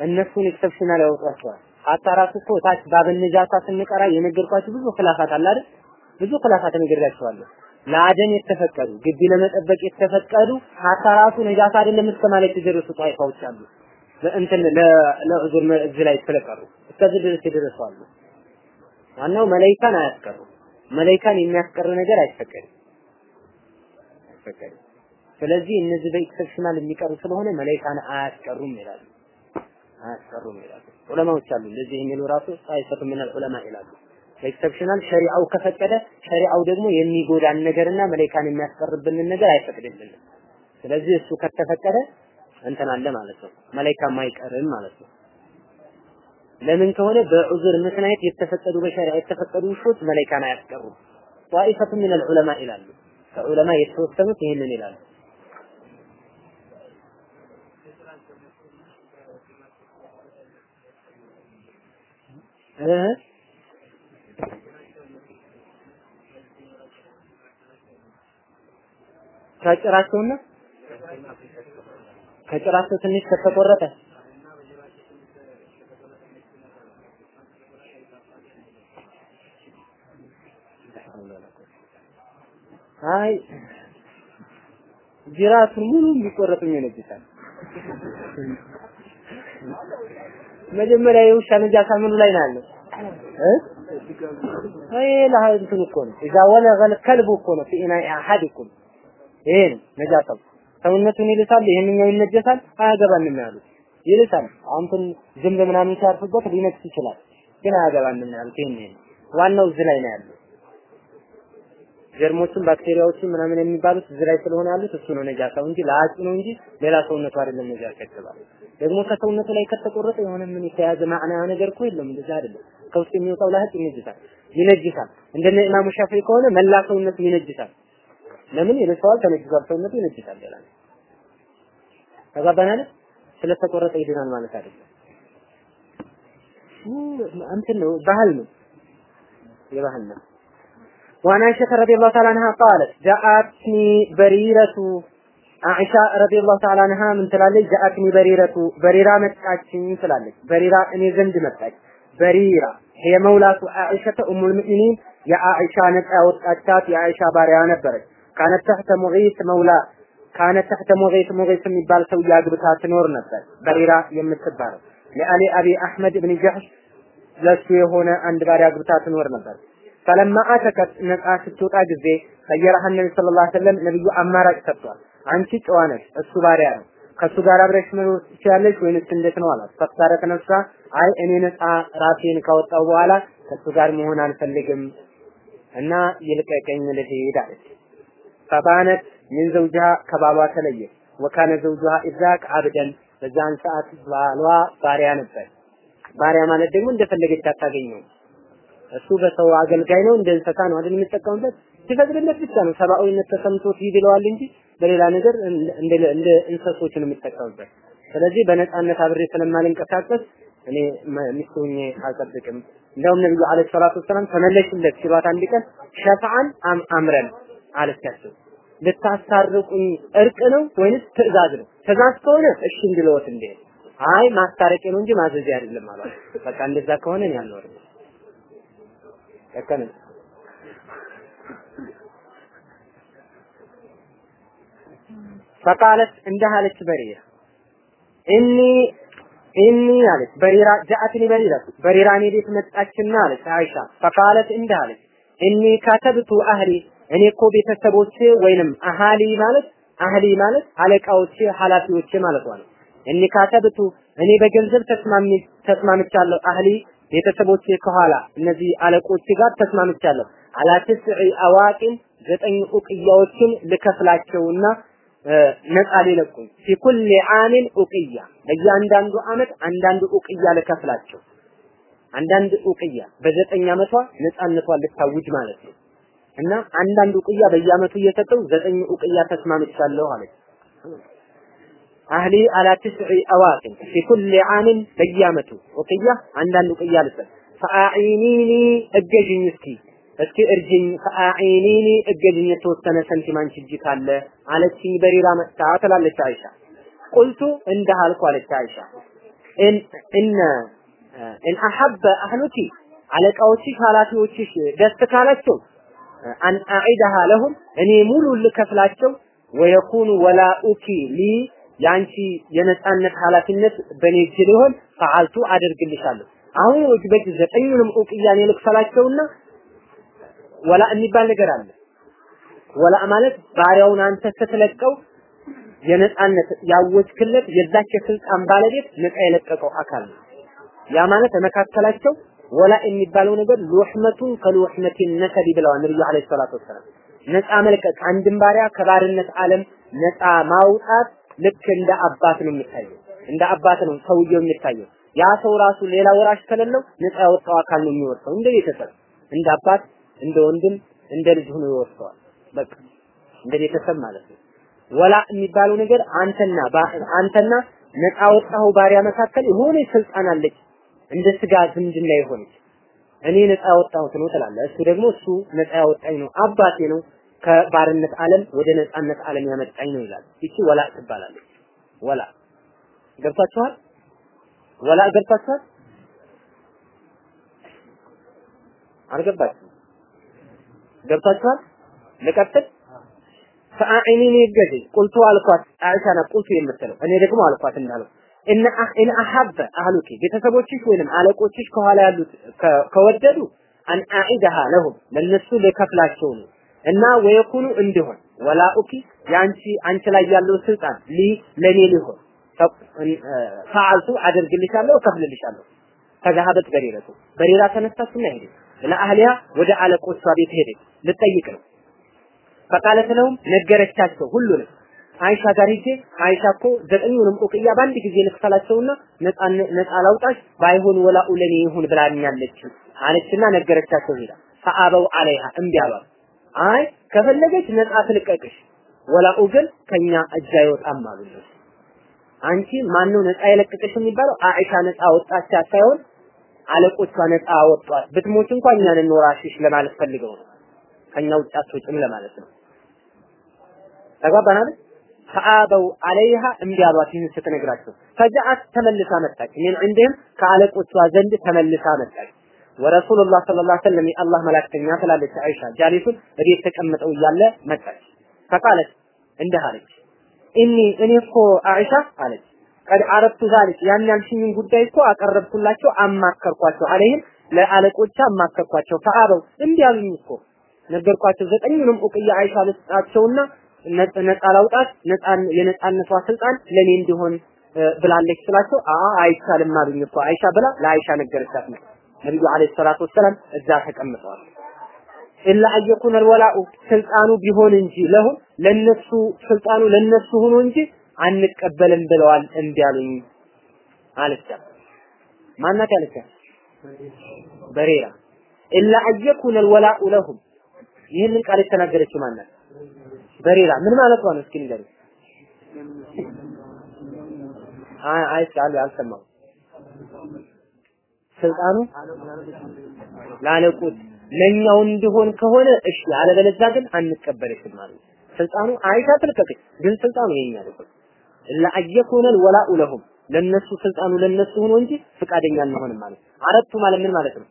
እነሱን ኤክሰፕሽናል ያወጧቸዋል። حتى ራሱ እኮ ታች باب ን ነጃሳ ስንቀራ የነገርኳችሁ ብዙ خلافات አለ አይደል? ብዙ خلافات ነግሬያችኋለሁ። ለአደን የተፈቀዱ ግቢ ለመጠበቅ የተፈቀዱ حتى ነጃሳ አይደለም እስከ ማለት የደረሱ طائفة ዎች አሉ። እንትን ለ عذر እዚህ ላይ ስለቀሩ እስከዚህ ድረስ የደረሱ አሉ። ዋናው መላይካን አያስቀሩ። መላይካን የሚያስቀር ነገር አይፈቀድም አይፈቀድም። ስለዚህ እነዚህ በ exceptional የሚቀሩ ስለሆነ መላይካን አያስቀሩም ይላሉ። አያስቀሩም ይላሉ። ዑለማዎች አሉ እንደዚህ የሚሉ ራሱ طائفة من العلماء ይላሉ። exceptional ሸሪዓው ከፈቀደ ሸሪዓው ደግሞ የሚጎዳን ነገርና መላኢካን የሚያስቀርብንን ነገር አይፈቅድልንም። ስለዚህ እሱ ከተፈቀደ እንትን አለ ማለት ነው። መላኢካም አይቀርም ማለት ነው። ለምን ከሆነ በ عذر ምክንያት የተፈቀዱ በሸሪዓ የተፈቀዱ ውሾች መላኢካን አያስቀሩም። طائفة من العلماء ይላሉ። ከዑለማ የተወሰኑት ይህንን ይላሉ። ከጭራቸውና? ከጭራቸው ትንሽ ከተቆረጠ? አይ ጅራቱን ሙሉ ቢቆረጥም ይነጅሳል። መጀመሪያ የውሻ ነጃሳ ምኑ ላይ ነው ያለው? አይ ለሀንቱን እኮ ነው ኢዛ ወለገል ከልቡ እኮ ነው ፊ ኢናኢ አሐዲኩም ይሄ ነው ነጃሳው። ሰውነቱን ይልሳል፣ ይሄንኛው ይነጀሳል፣ አያገባንም ያሉት ይልሳል። አሁን ዝንብ ምናምን ሲያርፍበት ሊነክስ ይችላል፣ ግን አያገባንም ያሉት ይሄን ዋናው እዚህ ላይ ነው ያለው። ጀርሞችን ባክቴሪያዎችን ምናምን የሚባሉት እዚህ ላይ ስለሆነ ያሉት እሱ ነው ነጃሳው እንጂ ለአጭ ነው እንጂ ሌላ ሰውነቱ አይደለም ነጃሳ የተባለው። ደግሞ ከሰውነቱ ላይ ከተቆረጠ የሆነ ምን የተያዘ ማዕና ነገር እኮ የለም። እንደዛ አይደለም። ከውስጥ የሚወጣው ላህጥ ይነጅሳል ይነጅሳል። እንደነ ኢማሙ ሻፊዒ ከሆነ መላ ሰውነቱ ይነጅሳል። ለምን ይልሰዋል? ተነጅሷል፣ ሰውነቱ ይነጅሳል። ሌላ ተጋባናል። ስለተቆረጠ ይድናል ማለት አይደለም። እንትን ነው ባህል ነው የባህል ነው። وعن عائشة رضي الله تعالى عنها قالت جاءتني بريرة عائشة رضي الله تعالى عنها من تلالي جاءتني بريرة بريرة متعجين تلالي بريرة اني زند متعج بريرة هي مولاة عائشة أم المؤمنين يا عائشة نتعى وتأتات يا عائشة باريا نبرت كانت تحت مغيث مولا كانت تحت مغيث مغيث የሚባል ሰው ያግብታ ትኖር ነበር በሪራ የምትባለው ለአሊ አቢ አህመድ ብን ጀህሽ ለሱ የሆነ አንድ ባሪያ አግብታ ትኖር ነበር ፈለማ ነጻ ስትወጣ ጊዜ ሰየራህ ነቢ ሰለላሁ ዐለይሂ ወሰለም ነብዩ አማራጭ ሰጥቷል። አንቺ ጨዋ ነሽ፣ እሱ ባሪያ ነው። ከሱ ጋር አብረሽ መኖር ትችላለሽ ወይንስ እንዴት ነው አላት። ፈክታረት ነፍሳ አይ እኔ ነጻ ራሴን ካወጣው በኋላ ከሱ ጋር መሆን አልፈልግም እና ይልቀቀኝ ልሄድ አለች። ፈባነት ምን ዘውጅሃ ከባሏ ተለየ። ወካነ ዘውጅሃ ኢዛክ አብደን በዛን ሰዓት ባሏ ባሪያ ነበር። ባሪያ ማለት ደግሞ እንደፈለገች አታገኘው። እሱ በሰው አገልጋይ ነው፣ እንደ እንስሳ ነው አይደል የሚጠቀምበት። ሲፈቅድለት ብቻ ነው ሰብአዊነት ተሰምቶት ይብለዋል እንጂ በሌላ ነገር እንደ እንደ እንስሶች ነው የሚጠቀምበት። ስለዚህ በነፃነት አብሬ ስለማልንቀሳቀስ እኔ ሚስቱ ሆኜ አልጠብቅም። እንደውም ነብዩ አለይሂ ሰላቱ ወሰላም ተመለሽለት ሲሏት አንድ ቀን ሸፍዓን አም አምረን አለቻቸው። ልታስታርቁኝ እርቅ ነው ወይንስ ትእዛዝ ነው? ትእዛዝ ከሆነ እሺ እንድለወት እንዴ አይ ማስታረቄ ነው እንጂ ማዘዝ አይደለም አሏት። በቃ እንደዛ ከሆነ እኔ ለከነ ፈቃለት እንዲህ አለች በሪራ እኒ እኒ አለች በሪራ ጃአትኒ በሪራ በሪራ እኔ ቤት መጣችና አለች አይሻ ፈቃለት እንዲህ አለች እኒ ካተብቱ አህሊ እኔ እኮ ቤተሰቦቼ ወይንም አሃሊ ማለት አህሊ ማለት አለቃዎቼ ኃላፊዎቼ ማለት ነው እኒ ካተብቱ እኔ በገንዘብ ተስማምቻለሁ አህሊ ቤተሰቦቼ ከኋላ እነዚህ አለቆቼ ጋር ተስማምቻለሁ። አላ ትስዒ አዋቂን ዘጠኝ ኡቅያዎችን ልከፍላቸውና ነፃ ሊለቁኝ ፊ ኩል ኡቅያ በእያንዳንዱ አመት አንዳንድ ኡቅያ ልከፍላቸው አንዳንድ ኡቅያ በዘጠኝ አመቷ ነፃነቷን ልታውጅ ማለት ነው እና አንዳንድ ኡቅያ በየአመቱ እየሰጠው ዘጠኝ ኡቅያ ተስማምቻለሁ አለች። አህሊ አላ ትስዒ አዋቂን ፊ ኩል ዓምን በየአመቱ ኡቅያ አንዳንድ ኡቅያ ልሰጥ ፈአዒኒኒ እገዥኝ እስኪ እስኪ እርጅኝ። ፈአዒኒኒ እገዥኝ የተወሰነ ሰንቲም አንቺ እጅ ካለ አለችኝ። በሪራ መጣ ትላለች አይሻ። ቁልቱ እንደ አለች አይሻ። እነ እን አሐበ አህሉኪ አለቃዎችሽ ኃላፊዎችሽ ደስ ካላቸው አን አዒደሃ ለሁም እኔ ሙሉ ልከፍላቸው ወየኩኑ ወላኡኪ ሊ የአንቺ የነጻነት ኃላፊነት በኔ እጅ ሊሆን ፈዓልቱ አደርግልሻለሁ። አሁን በጅ ዘጠኙንም ኡቅያን ልክፈላቸውና ወላ የሚባል ነገር አለ። ወላ ማለት ባሪያውን አንተ ስትለቀው የነጻነት ያወጅክለት የዛች የስልጣን ባለቤት ነፃ የለቀቀው አካል ነው። ያ ማለት በመካከላቸው ወላ የሚባለው ነገር ሉሕመቱን ከሉሕመቲ ነሰቢ ብለዋል ነብዩ አለይሂ ሰላቱ ወሰላም። ነፃ መልቀቅ አንድን ባሪያ ከባርነት ዓለም ነፃ ማውጣት ልክ እንደ አባት ነው የሚታየው። እንደ አባት ነው ሰውየው የሚታየው። ያ ሰው ራሱ ሌላ ወራሽ ከሌለው ነፃ ያወጣው አካል ነው የሚወርሰው። እንደ ቤተሰብ፣ እንደ አባት፣ እንደ ወንድም፣ እንደ ልጅ ሆኖ ይወርሰዋል። በቃ እንደ ቤተሰብ ማለት ነው። ወላ የሚባለው ነገር አንተና አንተና ነፃ ወጣኸው ባሪያ መካከል የሆነ ስልጣን አለች እንደ ስጋ ዝምድና የሆነች እኔ ነፃ ያወጣሁት ነው ትላለህ። እሱ ደግሞ እሱ ነፃ ያወጣኝ ነው አባቴ ነው ከባርነት ዓለም ወደ ነፃነት ዓለም ያመጣኝ ነው ይላል። ይቺ ወላ ትባላለች። ወላ ገብታችኋል? ወላ ገብታችኋል? አልገባችሁም? ገብታችኋል? ልቀጥል? ፈአዒኒኒ ይገዘኝ ቁልቱ አልኳት አይሻ ቁልቱ የምትለው እኔ ደግሞ አልኳት እንዳለው እነ እነ አሐበ አህሉኪ ቤተሰቦችሽ ወይንም አለቆችሽ ከኋላ ያሉት ከወደዱ አን አዒደሃ ለሁም ለነሱ ልከፍላቸው ነው እና ወየኩኑ እንዲሆን ወላኡኪ የአንቺ አንቺ ላይ ያለው ስልጣን ሊ ለኔ ሊሆን ፈዓልቱ አደርግልሻለሁ እከፍልልሻለሁ። ፈዛሀበት በሪረቱ በሪራ ተነሳችና ሄደች። ለአህሊያ ወደ አለቆቿ ቤት ሄደች። ልጠይቅ ነው። ፈቃለት ለሁም ነገረቻቸው ሁሉንም። አይሻ ጋር ሂጄ አይሻ እኮ ዘጠኙንም ኡቅያ በአንድ ጊዜ ልክፈላቸውና ነፃ ላውጣሽ ባይሆን ወላኡ ለኔ ይሁን ብላኛለች አለችና ነገረቻቸው ሄዳ። ፈአበው አለይሃ እምቢ አሏት አይ ከፈለገች ነፃ ትልቀቅሽ ወላኡ ግን ከኛ እጅ አይወጣም አሉ አንቺ ማነው ነፃ የለቀቀሽ የሚባለው? አይሻ ነፃ ወጣች ሳይሆን አለቆቿ ነፃ አወጧት ብትሞች እንኳን እኛን እንወራሽሽ ለማለት ፈልገው ነው። ከኛ ውጭ አትወጭም ለማለት ነው። ተግባባን አይደል? ፈአበው አለይሃ እምቢ አሏት ይህን ስትነግራቸው። ፈጃአት ተመልሳ መጣች። ምን እንደም ከአለቆቿ ዘንድ ተመልሳ መጣች ወረሱሉላህ ሰለላሁ ዐለይሂ ወሰለም የአላህ መላእክተኛ ትላለች አይሻ። ጃሊሱን እቤት ተቀምጠው እያለ መጣች። ፈቃለች እንዲህ አለች እኒ እኔ እኮ አይሻ አለች። ቀድ አረብቱ ዛሊክ ያን ያልሽኝን ጉዳይ እኮ አቀረብኩላቸው አማከርኳቸው። አለይህም ለአለቆቻ አማከርኳቸው። ፈአበው እምቢ አሉኝ እኮ። ነገርኳቸው ዘጠኙንም ኡቅያ አይሻ ልስጣቸውና ነፃ ላውጣት ነፃን ስልጣን ለኔ እንዲሆን ብላለች ስላቸው አ አይቻልም አሉኝ እኮ አይሻ ብላ ለአይሻ ነገረቻት ነው ነብዩ አለይሂ ሰላቱ ወሰላም እዛ ተቀምጠዋል። ኢላ አየኩን አልወላኡ ስልጣኑ ቢሆን እንጂ ለሁም ለነሱ ስልጣኑ ለነሱ ሆኖ እንጂ አንቀበልም ብለዋል እምቢ አሉኝ አለቻት ማናት ያለቻት በሬራ። ኢላ አየኩን አልወላኡ ለሁም። ይህንን ቃል የተናገረችው ማናት? በሬራ። ምን ማለቷ ነው? እስኪ ንገሩ። አይ አይ አልሰማው። ስልጣኑ ላለቁት ለኛው እንዲሆን ከሆነ እሺ፣ አለበለዚያ ግን አንቀበልሽም ማለት ስልጣኑ አይሻ ትልቀቅ፣ ግን ስልጣኑ የኛ ነው። እላ አየኩነ ወላኡ ለሁም ለነሱ ስልጣኑ ለነሱ ሆኖ እንጂ ፍቃደኛ አንሆንም ማለት አረቱ ማለት ምን ማለት ነው?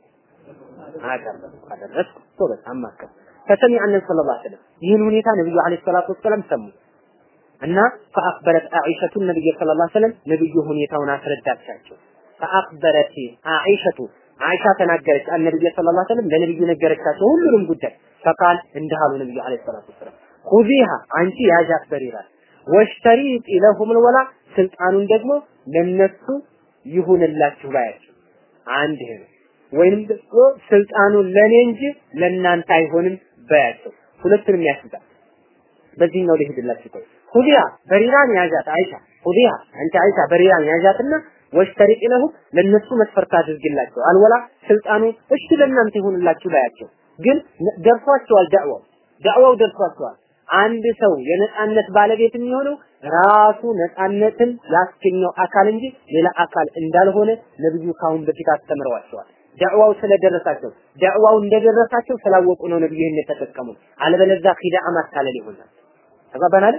አቀረብ አደረስኩ ቶበስ አማከር ፈሰሚዐ ነብዩ ሰለላሁ ዐለይሂ ወሰለም ይህን ሁኔታ ነብዩ ዐለይሂ ሰላቱ ወሰለም ሰሙ እና ፈአክበረት አኢሸቱ ነብዩ ሰለላሁ ዐለይሂ ወሰለም ነብዩ ሁኔታውን አስረዳቻቸው ፈአክበረት አኢሸቱ አይሻ ተናገረች አነብዩ ሰለላሁ ዐለይሂ ወሰለም ለነብዩ ነገረቻቸው ሁሉንም ጉዳይ። ፈቃል እንዳሉ ነብዩ ዐለይሂ ሰላቱ ወሰለም ሁዚሃ አንቺ ያዣት በሪራ ወሽተሪጥ ለሁም ወላ ስልጣኑን ደግሞ ለነሱ ይሁንላችሁ ባያቸው። አንድ ይሄ ነው ወይንም ደግሞ ስልጣኑን ለኔ እንጂ ለእናንተ አይሆንም በያቸው ሁለቱንም ያስይዛል። በዚህኛው ሊሄድላችሁ ቆይ በሪራን ያዣት አይሻ ሁዲያ አንቺ አይሻ በሪራን ያዣትና ወሽተሪጥ ለሁ ለነሱ መስፈርት አድርግላቸው አልወላ ስልጣኑ እሺ ለእናንተ ይሁንላችሁ ባያቸው። ግን ደርሷቸዋል ዳዕዋው። ዳዕዋው ደርሷቸዋል። አንድ ሰው የነጻነት ባለቤት የሚሆነው ራሱ ነጻነትን ያስገኘው አካል እንጂ ሌላ አካል እንዳልሆነ ነብዩ ካሁን በፊት አስተምረዋቸዋል። ዳዕዋው ስለደረሳቸው ዳዕዋው እንደደረሳቸው ስላወቁ ነው ነብዩ ይሄን የተጠቀሙት። አለበለዚያ ኺዳዓ ማታለል ይሆናል። ተባባናል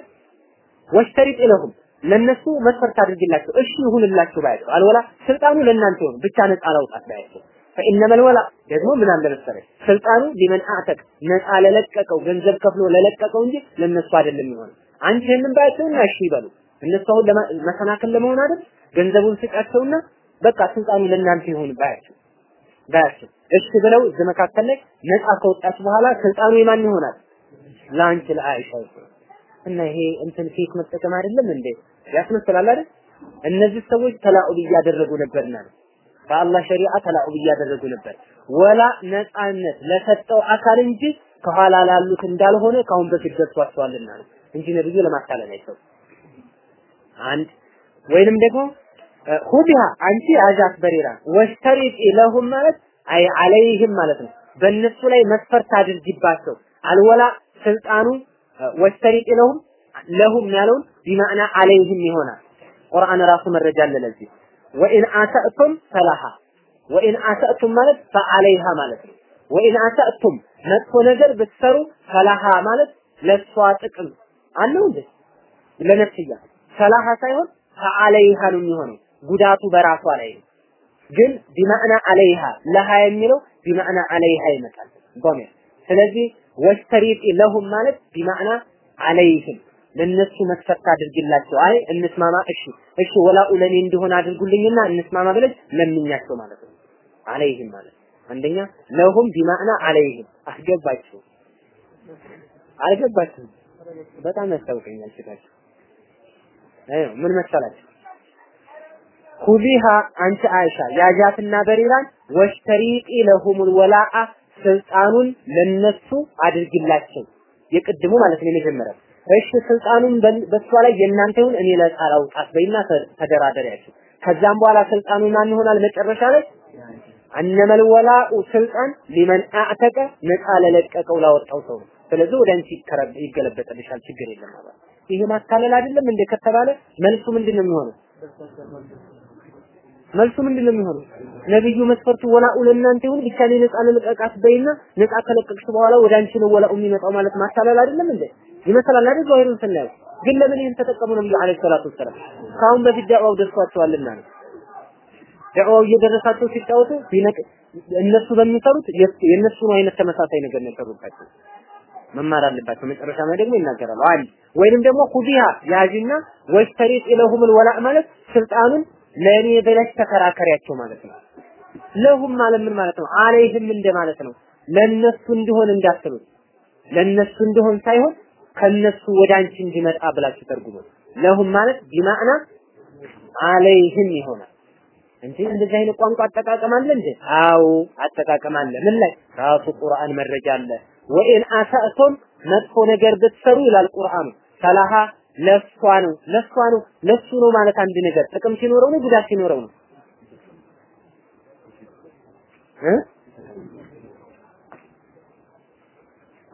ወሽተሪጥ ለሁም ለነሱ መስፈርት አድርግላቸው እሺ ይሁንላችሁ ባያቸው። አልወላ ስልጣኑ ለእናንተ ይሁን ብቻ ነፃ ላውጣት ባያቸው። ፈኢነመ ልወላ ደግሞ ምን አለ መሰለህ ስልጣኑ ሊመን አተቅ ነፃ ለለቀቀው ገንዘብ ከፍሎ ለለቀቀው እንጂ ለነሱ አይደለም የሚሆነው። አንቺ ይህንን ባያቸውና እሺ ይበሉ። እነሱ አሁን መሰናክል ለመሆን አይደል? ገንዘቡን ስጫቸውና በቃ ስልጣኑ ለእናንተ ይሁን ባያቸው። ባያቸው። እሺ ብለው እዚህ መካከል ላይ ነፃ ከወጣች በኋላ ስልጣኑ የማን ይሆናል? ለአንቺ ለአይሻ ይሆናል እና ይሄ እንትን ፌክ መጠቀም አይደለም እንዴ ያስመስላል አይደል እነዚህ ሰዎች ተላኡብ እያደረጉ ነበርና ነው በአላህ ሸሪዓ ተላዑብ እያደረጉ ነበር። ወላ ነፃነት ለሰጠው አካል እንጂ ከኋላ ላሉት እንዳልሆነ ካሁን በፊት ገብቷቸዋልና ነው እንጂ ነብዩ ለማታለል አይሰሩ። አንድ ወይንም ደግሞ ሁቢሃ አንቺ ያዣት በሬራ ወሽተሪጥ ለሁም ማለት አይ አለይህም ማለት ነው። በእነሱ ላይ መስፈርት አድርጊባቸው አልወላ ስልጣኑ ወሽተሪጥ ለሁም ለሁም ያለውን ቢማዕና አለይህም ይሆናል። ቁርአን ራሱ መረጃ አለ ለዚህ ወኢን አሰእቱም ፈላሃ ወኢን አሰእቱም ማለት ፈአለይሃ ማለት ነው። ወኢን አሰእቱም መጥፎ ነገር ብትሰሩ ፈላሃ ማለት ለሷ ጥቅም አለው እንዴ ለነፍስያ ፈላሃ ሳይሆን ፈአለይሃ ነው የሚሆነው ጉዳቱ በራሷ ላይ ነው። ግን ቢማዕና አለይሃ ለሃ የሚለው ቢማዕና አለይሃ ይመጣል ስለዚህ ወሽተሪጥ ለሁም ማለት ቢማዕና አለይህም ለነሱ መስፈርት አድርግላቸው። አይ እንስማማ፣ እሺ እሺ፣ ወላኡ ለኔ እንደሆነ አድርጉልኝና እንስማማ ብለሽ ለምኛቸው ማለት ነው። አለይህም ማለት አንደኛ ለሁም ቢማዕና አለይህም አስገባችሁ አልገባችሁም? በጣም ያስታውቀኛል ስታችሁ። አይ ምን መሰላችሁ? ኩሊሃ አንቺ አይሻ ያጃትና በሪራን ወሽተሪጢ ለሁሙል ወላአ ስልጣኑን ለነሱ አድርግላቸው። የቅድሙ ማለት ነው የመጀመሪያው እሺ ስልጣኑን በሷ ላይ የእናንተ እኔ ለቃ ላውጣት በይና ተደራደሪያቸው። ከዛም በኋላ ስልጣኑ ማን ይሆናል መጨረሻ ላይ አነመል ወላኡ ስልጣን ሊመን አዕተቀ ነፃ ለለቀቀው ላወጣው ሰው ነው። ስለዚህ ወደ አንቺ ይገለበጥልሻል፣ ችግር የለም ይሄ ማታለል አይደለም እንደ ከተባለ መልሱ ምንድን ነው የሚሆነው? መልሱ ምንድን ነው የሚሆነው? ነብዩ መስፈርቱ ወላኡ ለእናንተ ይሁን ብቻ እኔ ነፃ ልልቀቃት በይና ነፃ ከለቀቅሽ በኋላ ወደ አንቺ ነው ወላኡ የሚመጣው ማለት ማታለል አይደለም እንዴ? ይመስላል አይደል? ዛሂሩን ስናየው ግን ለምን ይሄን ተጠቀሙ ነብዩ አለይሂ ሰላቱ ወሰላም? ካሁን በፊት ዳዕዋው ደርሷቸዋልና ነው። ዳዕዋው እየደረሳቸው ሲጫወቱ ቢነቅ እነሱ በሚሰሩት የእነሱን አይነት ተመሳሳይ ነገር ነው መማር አለባቸው። መጨረሻ ላይ ደግሞ ይናገራሉ። አንድ ወይንም ደግሞ ኩቢያ ያዥና ወሽተሪጥ ለሁም ወላ ማለት ስልጣኑን ለእኔ ብለሽ ተከራከሪያቸው ማለት ነው። ለሁም ማለት ምን ማለት ነው? አለይህም እንደ ማለት ነው። ለነሱ እንዲሆን እንዳትሉት ለነሱ እንዲሆን ሳይሆን ከነሱ ወደ አንቺ እንዲመጣ ብላችሁ ተርጉሙ። ለሁም ማለት ቢማዕና አለይህም ይሆናል እንጂ እንደዚህ አይነት ቋንቋ አጠቃቀም አለ እንዴ? አዎ አጠቃቀም አለ። ምን ላይ ራሱ ቁርአን መረጃ አለ። ወኢን አሳእቶም መጥፎ ነገር ብትሰሩ ይላል ቁርአኑ ሰላሃ ለሷ ነው ለሷ ነው ለሱ ነው ማለት አንድ ነገር። ጥቅም ሲኖረው ነው ጉዳት ሲኖረው ነው? እ?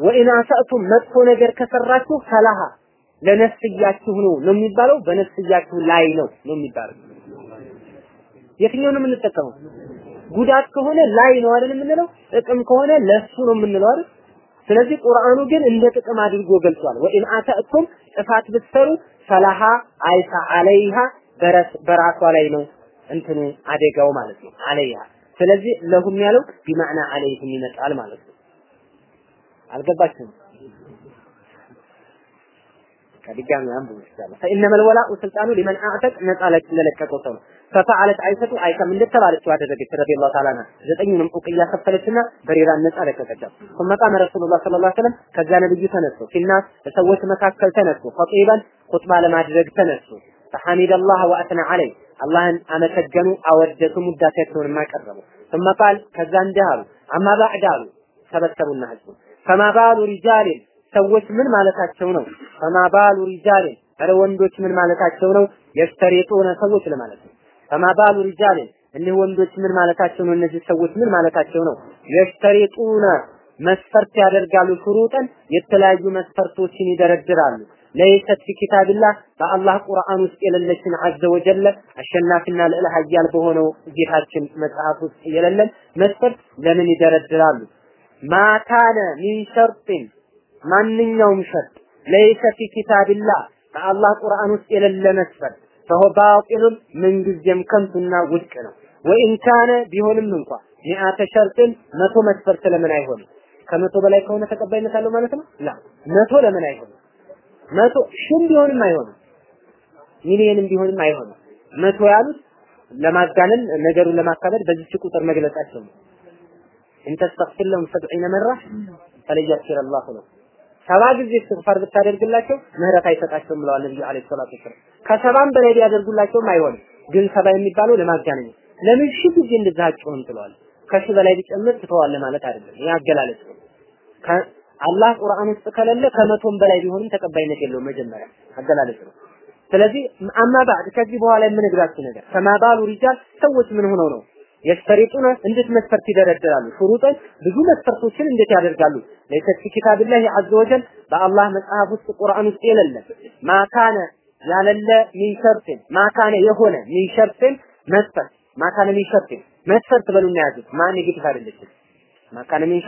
ወኢን አሳእቱም መጥፎ ነገር ከሰራችሁ ሰላሃ ለነፍስያችሁ ነው ነው የሚባለው በነፍስያችሁ ላይ ነው ነው የሚባለው። የትኛው ነው የምንጠቀመው? ጉዳት ከሆነ ላይ ነው አይደል የምንለው? ጥቅም ከሆነ ለሱ ነው የምንለው አይደል ስለዚህ ቁርአኑ ግን እንደ ጥቅም አድርጎ ገልጿል። ወኢን አታእቱም ጥፋት ብትሰሩ ፈላሃ አይሳ አለይሃ በራሷ ላይ ነው እንትኑ አደጋው ማለት ነው። አለይሃ ስለዚህ ለሁም ያለው ቢማዕና አለይህም ይመጣል ማለት ነው። አልገባችሁም? ከድጋሚ አንብቡ ይችላል ፈኢነመ ልወላኡ ስልጣኑ ሊመን አዕተቅ ነፃ ለለቀቀው ሰው ነው ፈፈዓለት አይሰቱ አይሰም እንደተባለችው አደረገች ረዲየላሁ ተዓላ ዐንሃ ዘጠኙንም ኡቅያ ከፈለችና በሬራን ነፃ ለቀቀቻት ثم قام رسول الله صلى الله عليه وسلم ከዛ ነብዩ ተነሱ ፊናስ በሰዎች መካከል ተነሱ ኸጢበን ኹጥባ ለማድረግ ተነሱ فحمد الله واثنى عليه አላህን አመሰገኑ አወደሱ ሙዳታቸውን ማቀረቡ ثم قال ከዛ እንዲህ አሉ አማ ባዕድ አሉ ሰበሰቡና ህዝቡ ፈማ ባሉ ሪጃልን ሰዎች ምን ማለታቸው ነው ፈማ ባሉ ሪጃልን ኧረ ወንዶች ምን ማለታቸው ነው የስተሪጡነ ሰዎች ለማለት ነው ፈማ ባሉ ሪጃልን እኒህ ወንዶች ምን ማለታቸው ነው? እነዚህ ሰዎች ምን ማለታቸው ነው? የስተሪጡነ መስፈርት ያደርጋሉ ሹሩጠን የተለያዩ መስፈርቶችን ይደረድራሉ። ለይሰት ፊ ኪታብላህ በአላህ ቁርአን ውስጥ የሌለችን አዘ ወጀለ አሸናፊና ልዕለ ኃያል በሆነው ጌታችን መጽሐፍ ውስጥ የሌለን መስፈርት ለምን ይደረድራሉ? ማካነ ሚን ሸርጥን ማንኛውም ሸርጥ ለይሰ ፊ ኪታብላህ በአላህ ቁርአን ውስጥ የሌለ መስፈርት ፈሆ ባጢሉን ምንጊዜም ከንቱና ውድቅ ነው። ወኢን ካነ ቢሆንም እንኳ ሚአተ ሸርጥን መቶ መስፈርት ለምን አይሆንም? ከመቶ በላይ ከሆነ ተቀባይነት አለው ማለት ነው? ላ መቶ ለምን አይሆንም? መቶ ሺህም ቢሆንም አይሆንም። ሚሊየንም ቢሆንም አይሆንም። መቶ ያሉት ለማጋነን ነገሩን ለማካበድ በዚች ቁጥር መግለጻቸው ነው። እንተስተግፊር ለሁም ሰብዒነ መራ ፈለየግፊር አላሁ ለሁም ሰባ ጊዜ እስትግፋር ብታደርግላቸው ምህረት አይሰጣቸውም ብለዋል ነብዩ አለይሂ ሰላቱ ወሰላም። ከሰባም በላይ ቢያደርጉላቸውም አይሆንም። ግን ሰባ የሚባለው ለማጋነን ለምን ሺህ ጊዜ እንደዛ አጭሆን ትለዋለህ? ከሺህ በላይ ቢጨምር ትተዋለህ ማለት አይደለም። ይህ አገላለጽ ነው። አላህ ቁርአን ውስጥ ከሌለ ከመቶም በላይ ቢሆንም ተቀባይነት የለውም። መጀመሪያ አገላለጽ ነው። ስለዚህ አማ ባዕድ ከዚህ በኋላ የምነግራችሁ ነገር ከማባሉ ሪጃል ሰዎች ምን ሆነው ነው يشترطون እንዴት መስፈርት ይደረድራሉ? شروطا ብዙ መስፈርቶችን እንዴት ያደርጋሉ? ليست في كتاب الله በአላህ መጽሐፍ ውስጥ ቁርአን ውስጥ የሌለ ما كان ያለለ من ما كان የሆነ من شرط መስፈርት ما كان من شرط መስፈርት በሉና ያዙት። ما negative አይደለችም። ما كان من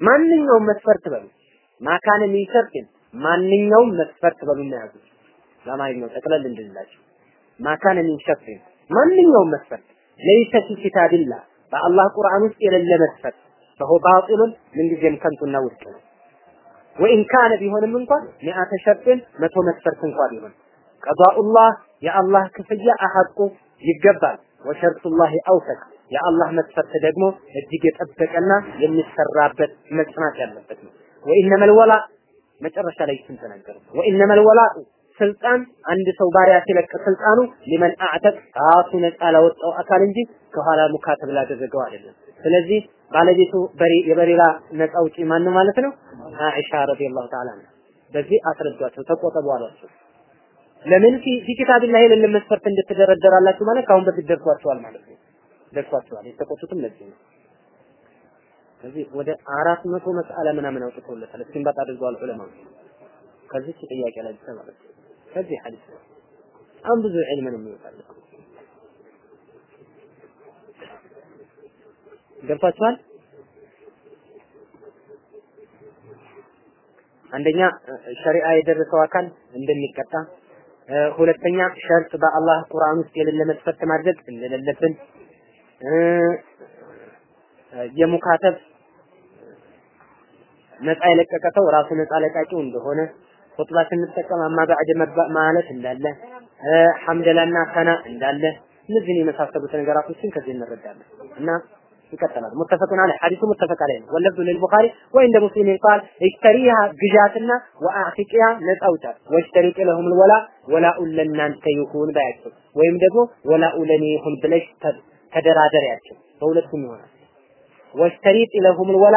ማንኛውም መስፈርት በሉ ما كان من ማንኛውም መስፈርት በሉና ያዙት። ለማንኛው ጠቅለል እንድንላችሁ ማካነ ሚን ማንኛውም መስፈርት ለይሰ ፊ ኪታቢላህ በአላህ ቁርአን ውስጥ የሌለ መስፈርት ፈሆ ባጢሉን ምንጊዜም ከንቱና ውድቅ ነው። ወኢን ካነ ቢሆንም እንኳን ሚአተ ሸርጥን መቶ መስፈርት እንኳ ቢሆን ቀዷኡላህ የአላህ ክፍያ አሐቁ ይገባል። ወሸርጡላህ አውሰቅ የአላህ መስፈርት ደግሞ እጅግ የጠበቀና የሚሰራበት መጽናት ያለበት ነው። ወኢነመል ወላ መጨረሻ ላይ ስንተናገሩ ወኢነመል ወላኡ ስልጣን አንድ ሰው ባሪያ ሲለቅ ስልጣኑ ሊመን አዕተቅ ራሱ ነፃ ላወጣው አካል እንጂ ከኋላ ሙካተብ ላደረገው አይደለም። ስለዚህ ባለቤቱ በሪ የበሬራ ነፃ አውጪ ማን ነው ማለት ነው? አኢሻ ረዲየላሁ ተዓላ ነው። በዚህ አስረዷቸው፣ ተቆጠቡ አሏቸው። ለምን ፊ ኪታቢላህ የሌለ መስፈርት እንድትደረደራላችሁ ማለት ከአሁን በፊት ደርሷቸዋል ማለት ነው። ደርሷቸዋል። የተቆጡትም ለዚህ ነው። ስለዚህ ወደ አራት መቶ መስአላ ምናምን አውጥተውለታል። እስቲንባጥ አድርገዋል ዑለማ ከዚህ ጥያቄ ላይ ተማለት ከዚህ ሐዲስ በጣም ብዙ ዒልም ነው የሚወጣለት። ገብቷችኋል? አንደኛ ሸሪዓ የደረሰው አካል እንደሚቀጣ፣ ሁለተኛ ሸርጥ በአላህ ቁርአን ውስጥ የሌለ ማድረግ እንደሌለብን፣ የሙካተብ ነፃ የለቀቀ ሰው ራሱ ነፃ ለቃቂው እንደሆነ ኹጥባ ስንጠቀም አማ ባዕድ ማለት እንዳለ ሐምደላና ሰና እንዳለ እነዚህን የመሳሰሉት ነገራቶችን ከዚህ እንረዳለን እና ይቀጥላል። ሙተፈቁን አለ ሐዲሱ ሙተፈቅ ነው። ወለብዱ ለልቡኻሪ ወይንደ ሙስሊም ቃል እሽተሪሃ ግዣትና ወአዕቲቂያ ውጫት ወሽተሪቅ ለሁም ወላ ወላኡ ለናንተ ይሁን ባያቸው ወይም ደግሞ ወላኡ ለኔ ይሁን ብለሽ ተደራደሪያቸው በሁለቱም ይሆናል። ወሽተሪጥ ለሁም ወላ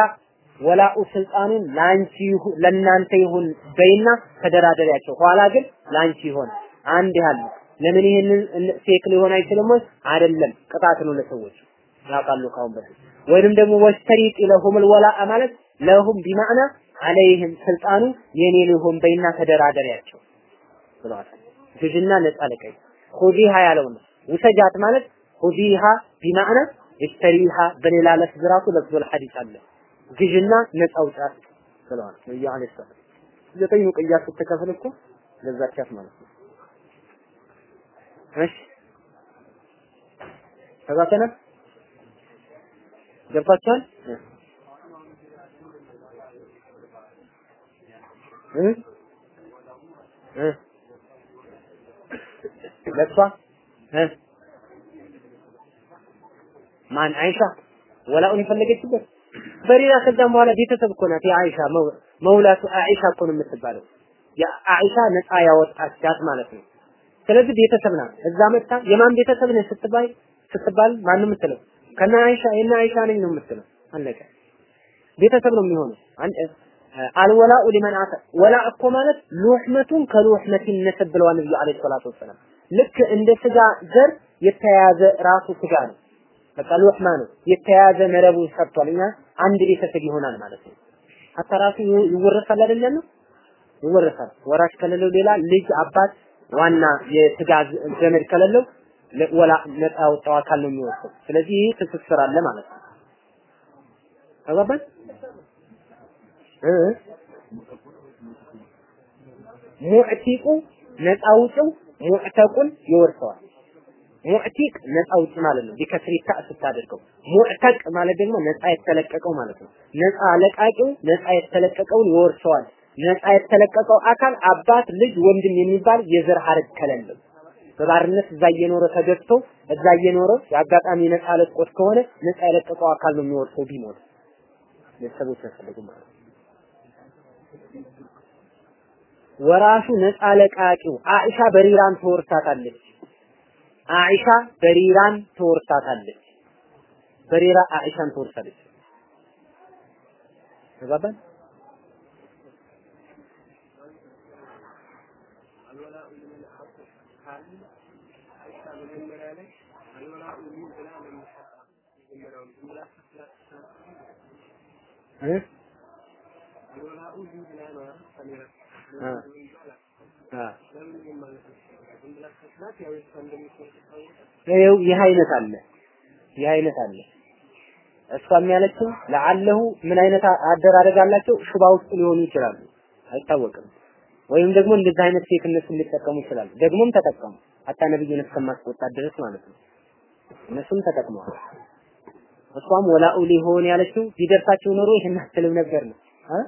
ወላኡ ስልጣኑን ላንቺ ለናንተ ይሁን በይና ተደራደሪያቸው። ኋላ ግን ላንቺ ይሆን አንድ ያህል ለምን ይሄንን ፌክ ሊሆን አይችልም ወይ? አይደለም፣ ቅጣት ነው ለሰዎች ያውቃሉ ካሁን በፊት ወይንም ደግሞ ወስተሪጥ ለሁም ወላ ማለት ለሁም ቢማዕና አለይህም ስልጣኑ የኔ ሊሆን በይና ተደራደሪያቸው ብለዋል። ግዥና ነፃ ለቀይ ሁዲሃ ያለው ነው። ውሰጃት ማለት ሁዲሃ ቢማዕና እሽተሪሃ በሌላ ለፍዝ ራሱ ለፍዙል ሐዲስ አለ ግዥና ነፃ ውጣት ብለዋል ነብዩ አለይሂ ሰላም። ዘጠኝ ቅያ ስትከፍል እኮ ለዛቻት ማለት ነው። እሺ። ተጋተነ ገብታችኋል? እ ማን? አይሻ? ወላኡን የፈለገችበት በሪራ ከዛም በኋላ ቤተሰብ እኮ ናት የአይሻ መውላቱ አይሻ እኮ ነው የምትባለው። የአይሻ ነፃ ያወጣቻት ማለት ነው። ስለዚህ ቤተሰብ ናት። እዛ መጣ የማን ቤተሰብ ነህ ስትባል ስትባል ማን የምትለው? ከና አይሻ የና አይሻ ነኝ ነው የምትለው። አለቀ። ቤተሰብ ነው የሚሆነው። አልወላኡ ሊመን አተ ወላ እኮ ማለት ሉህመቱን ከሉህመት ይነሰብ ብለዋል ነብዩ አለይሂ ሰላቱ ወሰላም። ልክ እንደ ስጋ ዘር የተያያዘ ራሱ ስጋ ነው። በቃ ሉህማ ነው የተያያዘ መረቡ ሰርቷል። እኛ አንድ ቤተሰብ ይሆናል ማለት ነው። ሀታ ራሱ ይወረሳል አይደል ነው ይወረሳል። ወራሽ ከሌለው ሌላ ልጅ፣ አባት፣ ዋና የስጋ ዘመድ ከሌለው ወላ ነፃ ያወጣው አካል ነው የሚወስደው። ስለዚህ ይህ ትስስር አለ ማለት ነው። ተግባባን እ ሙዕቲቁ ነፃ አውጪው ሙዕተቁን ይወርሰዋል። ሙዕቲቅ ነፃ አውጪ ማለት ነው። ቢከስሪ ስታደርገው ሙዕተቅ ማለት ደግሞ ነፃ የተለቀቀው ማለት ነው። ነፃ ለቃቂው ነፃ የተለቀቀውን ይወርሰዋል። ነፃ የተለቀቀው አካል አባት፣ ልጅ፣ ወንድም የሚባል የዘር ሐረግ ከሌለው በባርነት እዛ እየኖረ ተገፍቶ እዛ እየኖረ የአጋጣሚ ነፃ ለቆት ከሆነ ነፃ የለቀቀው አካል ነው የሚወርሰው ቢሞት ቤተሰቦች ያስፈልጉ ማለት ወራሹ ነፃ ለቃቂው አኢሻ በሪራን ትወርሳታለች። አኢሻ በሪራን ትወርሳታለች። በሪራ አኢሻን ትወርሳለች። ተግባባን? እ ይኸው ይህ አይነት አለ። ይህ አይነት አለ። እሷም ያለችው ለዓለሁ ምን አይነት አደራረግ አላቸው? ሹባ ውስጥ ሊሆኑ ይችላሉ። አይታወቅም። ወይም ደግሞ እንደዚህ አይነት ፌክነት ሊጠቀሙ ይችላሉ። ደግሞም ተጠቀሙ። አታ ነብዩን እስከማስቆጣት ድረስ ማለት ነው። እነሱም ተጠቅመዋል። እሷም ወላኡ ሊሆን ያለችው ቢደርሳቸው ኖሮ ይሄን አትልም ነበር ነው። አ?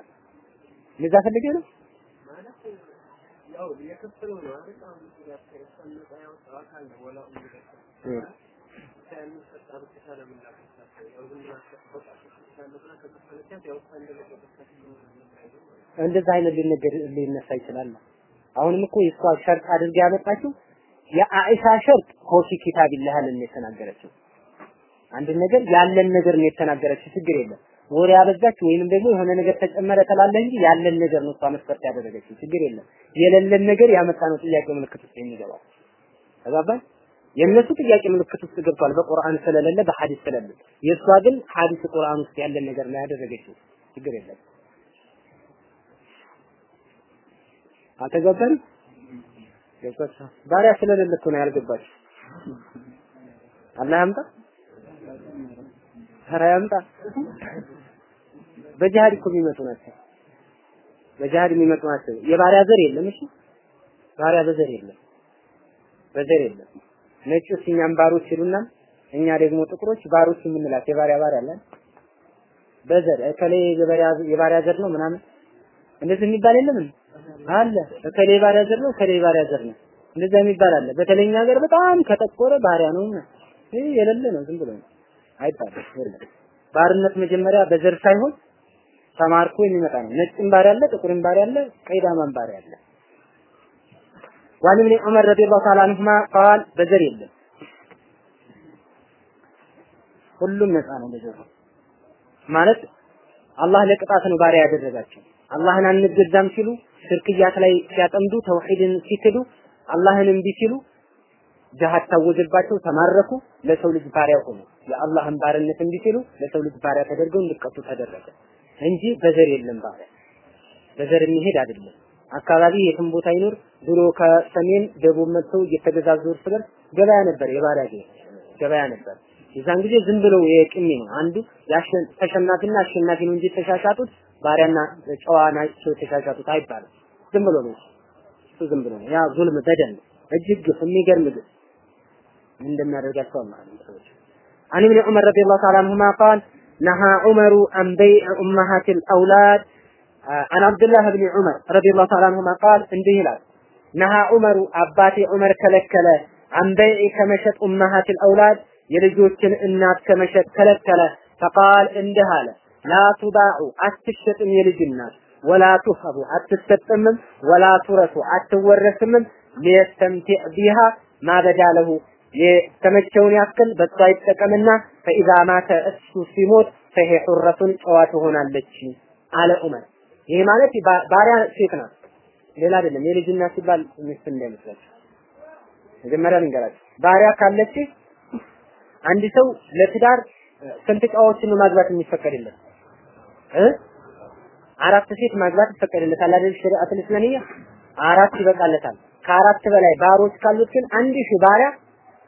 ለዛ ፈልጌ ነው እንደዛ አይነት ሊነገር ሊነሳ ይችላል። አሁንም እኮ የሷ ሸርጥ አድርጋ ያመጣችው የአኢሻ ሸርጥ ኮፊ ኪታቢላህ ነው የተናገረችው። አንድ ነገር ያለን ነገር ነው የተናገረችው። ችግር የለም። ወሬ አበዛች ወይንም ደግሞ የሆነ ነገር ተጨመረ ትላለህ እንጂ ያለን ነገር ነው እሷ መስፈርት ያደረገችው። ችግር የለም። የሌለን ነገር ያመጣ ነው ጥያቄ ምልክት ውስጥ የሚገባው። ተግባባን? የእነሱ ጥያቄ ምልክት ውስጥ ገብቷል በቁርአን ስለሌለ በሐዲስ ስለሌለ። የእሷ ግን ሐዲስ ቁርአን ውስጥ ያለን ነገር ነው ያደረገችው። ችግር የለም። አልተገባንም? ገብቷችኋል? ባሪያ ስለሌለ እኮ ነው ያልገባችሁ። አላህ ያምጣ ኧረ ያምጣ። በጂሃድ እኮ የሚመጡ ናቸው። በጂሃድ የሚመጡ ናቸው። የባሪያ ዘር የለም። እሺ ባሪያ በዘር የለም፣ በዘር የለም። ነጮች እኛም ባሮች ይሉናል። እኛ ደግሞ ጥቁሮች ባሮች የምንላት የባሪያ ባሪያ አለን። በዘር እከሌ የባሪያ ዘር ነው ምናምን እንደዚህ የሚባል የለም? አለ። እከሌ የባሪያ ዘር ነው፣ እከሌ የባሪያ ዘር ነው። እንደዛ የሚባል አለ። በተለይ እኛ ሀገር በጣም ከጠቆረ ባሪያ ነው። ይህ የሌለ ነው፣ ዝም ብሎ ነው አይባልም። ባርነት መጀመሪያ በዘር ሳይሆን ተማርኮ የሚመጣ ነው። ነጭም ባሪያ አለ፣ ጥቁርም ባሪያ አለ፣ ቀይዳማም ባሪያ አለ። وعن عمر رضي الله تعالى عنهما قال በዘር የለም ሁሉም ነፃ ነው በዘር ማለት አላህ ለቅጣት ነው ባሪያ ያደረጋቸው። አላህን አንገዛም ሲሉ ሽርክያት ላይ ሲያጠምዱ ተውሂድን ሲትሉ አላህን እምቢ ሲሉ ጅሃድ ታወጀባቸው፣ ተማረኩ፣ ለሰው ልጅ ባሪያ ሆኑ። የአላህን ባርነት ሲሉ ለሰው ልጅ ባሪያ ተደርገው እንዲቀጡ ተደረገ እንጂ በዘር የለም ባሪያ። በዘር የሚሄድ አይደለም። አካባቢ የትም ቦታ ይኖር ድሮ ከሰሜን ደቡብ መጥተው እየተገዛዙ እርስ በርስ ገበያ ነበር፣ የባሪያ ገበያ ነበር። የዛን ጊዜ ዝም ብለው የቅሜ ነው አንዱ ተሸናፊና አሸናፊ ነው እንጂ ተሻሻጡት ባሪያና ጨዋ ናቸው የተሻሻጡት አይባልም። ዝም ብሎ ነው እሱ ዝም ብሎ ነው። ያ ዙልም በደል ነው። እጅግ የሚገርም ግፍ እንደሚያደርጋቸው አላህ ሰዎች عن ابن عمر رضي الله تعالى عنهما قال نهى عمر عن بيع أمهات الأولاد عن عبد الله بن عمر رضي الله تعالى عنهما قال እንዲህ ይላል نهى عمر አባቴ ዑመር ከለከለ عن بيع ከመሸጥ أمهات الأولاد የልጆችን እናት ከመሸጥ ከለከለ ፈቃል እንዲህ አለ ላ ቱባዑ አትሸጥም የልጅ እናት ወላ ቱሀቡ አትሰጥምም ወላ ቱረሱ አትወረስምም ሊየስተምቲዕ ቢሃ ማበዳ ለሁ የተመቸውን ያክል በሷ ይጠቀምና ፈኢዛ ማተ እሱ ሲሞት ፈሄ ሑረቱን ጨዋ ትሆናለች አለ ዑመር። ይሄ ማለት ባሪያ ሴት ናት፣ ሌላ አይደለም። የልጅ እናት ሲባል ሚስት እንዳይመስላችሁ። መጀመሪያ ልንገራችሁ፣ ባሪያ ካለች አንድ ሰው ለትዳር ስንት ጨዋዎችን ማግባት የሚፈቀድለት እ አራት ሴት ማግባት ይፈቀድለታል አይደል? ሸሪዓቱል እስላሚያ አራት ይበቃለታል። ከአራት በላይ ባሮች ካሉት ግን አንድ ሺህ ባሪያ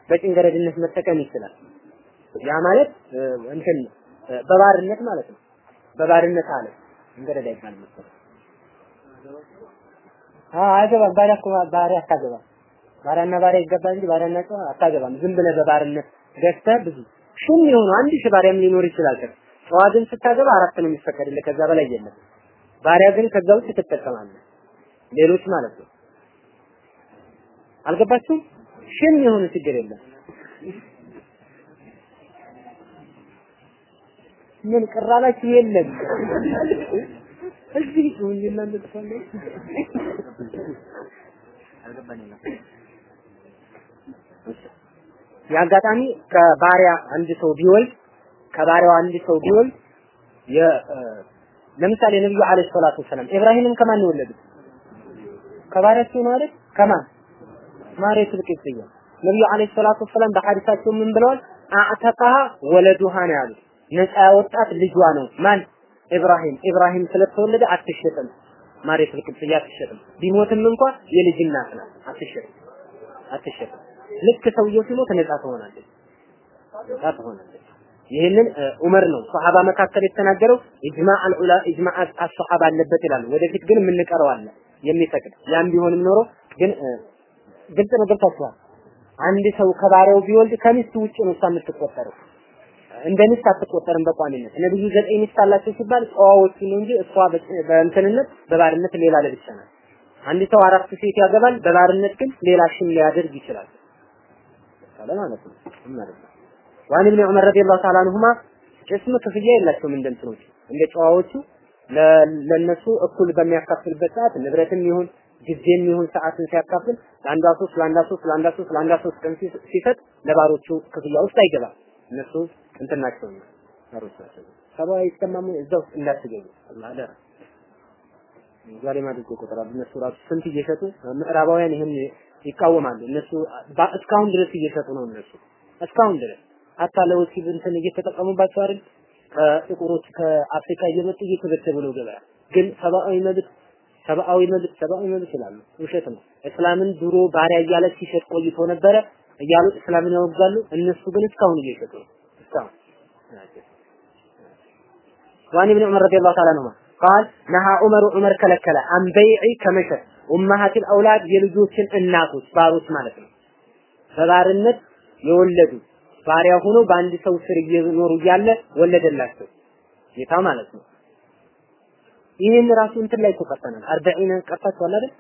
በጭንገረድነት መጠቀም ይችላል። ያ ማለት እንትን በባርነት ማለት ነው። በባርነት አለ እንገረድ አይባልም መሰለኝ። አዎ አይገባም። ባሪያ እኮ ባሪያ አታገባም። ባሪያና ባሪያ ይገባል እንጂ ባሪያና ጨዋ አታገባም። ዝም ብለህ በባርነት ገዝተህ ብዙ ሹም የሆኑ አንድ ሺህ ባሪያም ሊኖር ይችላል። ጨዋ ግን ስታገባ አራት ነው የሚፈቀድልህ፣ ከዛ በላይ የለም። ባሪያ ግን ከዛ ውጭ ትጠቀማለህ። ሌሎች ማለት ነው። አልገባችሁም? ሽም የሆነ ችግር የለም። ምን ቅራላችሁ? የለም እዚህ ነው እንጂ የአጋጣሚ ከባሪያ አንድ ሰው ቢወልድ ከባሪያው አንድ ሰው ቢወልድ ለምሳሌ ነብዩ አለይሂ ሰላቱ ወሰላም ኢብራሂምን ከማን ነው? ከባሪያቸው ነው? ከማን ማሬት ልቅጥያ ነብዩ አለይሂ ሰላቱ ወሰላም በሐዲሳቸው ምን ብለዋል? አዕተቀሃ ወለዱሃ ነው ያሉት። ነፃ ያወጣት ልጇ ነው። ማን? ኢብራሂም። ኢብራሂም ስለተወለደ አትሸጥም። ማሬት ልቅጥያ አትሸጥም። ቢሞትም እንኳን የልጅ እናት ናት። አትሸጥም፣ አትሸጥም። ልክ ሰውየው ሲሞት ነፃ ትሆናለች፣ ነፃ ትሆናለች። ይህንን ዑመር ነው ሶሐባ መካከል የተናገረው ኢጅማዕ አልዑላ ኢጅማዕ አስሐባ አለበት ይላሉ። ወደፊት ግን የምንቀረው አለ የሚፈቅድ ያም ቢሆንም ኖሮ ግን ግልጽ ነው። ገብታችኋል? አንድ ሰው ከባሪያው ቢወልድ ከሚስቱ ውጭ ነው የምትቆጠረው። እንደ ሚስት አትቆጠርም በቋሚነት። ነብዩ ዘጠኝ ሚስት አላቸው ሲባል ጨዋዎቹ ነው እንጂ እሷ በእንትንነት በባርነት ሌላ ለብቻ ናት። አንድ ሰው አራት ሴት ያገባል፣ በባርነት ግን ሌላ ሽም ሊያደርግ ይችላል። ካለ ማለት ነው ማለት ነው። ዋን ኢብኑ ዑመር ረዲየላሁ ተዓላ አንሁማ ቅስም ክፍያ የላቸውም እንደ እንትኖቹ እንደ ጨዋዎቹ ለነሱ እኩል በሚያካፍልበት ሰዓት ንብረትም ይሁን ጊዜም ይሁን ሰዓትን ሲያካፍል ለአንዷ ሶስት ለአንዷ ሶስት ለአንዷ ሶስት ለአንዷ ሶስት ቀን ሲሰጥ ለባሮቹ ክፍያ ውስጥ አይገባም። እነሱ እንትን ናቸው ባሮች ናቸው። ሰብአዊ ይሰማሙ እዛ ውስጥ እንዳትገቡ አላህ አደራ። ዛሬ ይቆጥራሉ። እነሱ ራሱ ስንት እየሸጡ ምዕራባውያን ይህን ይቃወማሉ። እነሱ እስካሁን ድረስ እየሸጡ ነው። እነሱ እስካሁን ድረስ ሀታ ለወሲብ እንትን እየተጠቀሙባቸው አይደል? ከጥቁሮች ከአፍሪካ እየመጡ እየተበተቡ ነው ገበያ። ግን ሰብአዊ መብት ሰብአዊ መብት ሰብአዊ መብት ይላሉ። ውሸት ነው። እስላምን ድሮ ባሪያ እያለ ሲሸጥ ቆይቶ ነበረ እያሉ እስላምን ያወጋሉ። እነሱ ግን እስካሁን እየሸጡ ነው። እስካሁን وعن ابن عمر رضي الله تعالى عنهما قال نهى عمر ዑመር ከለከለ عن بيع ከመሸጥ أمهات الأولاد የልጆችን እናቶች ባሮች ማለት ነው። በባርነት የወለዱ ባሪያ ሆኖ በአንድ ሰው ስር እየኖሩ እያለ ወለደላቸው ጌታ ማለት ነው። ይህን ራሱ እንትን ላይ ቀርተናል። አርበዒን ቀርታችኋል አይደል?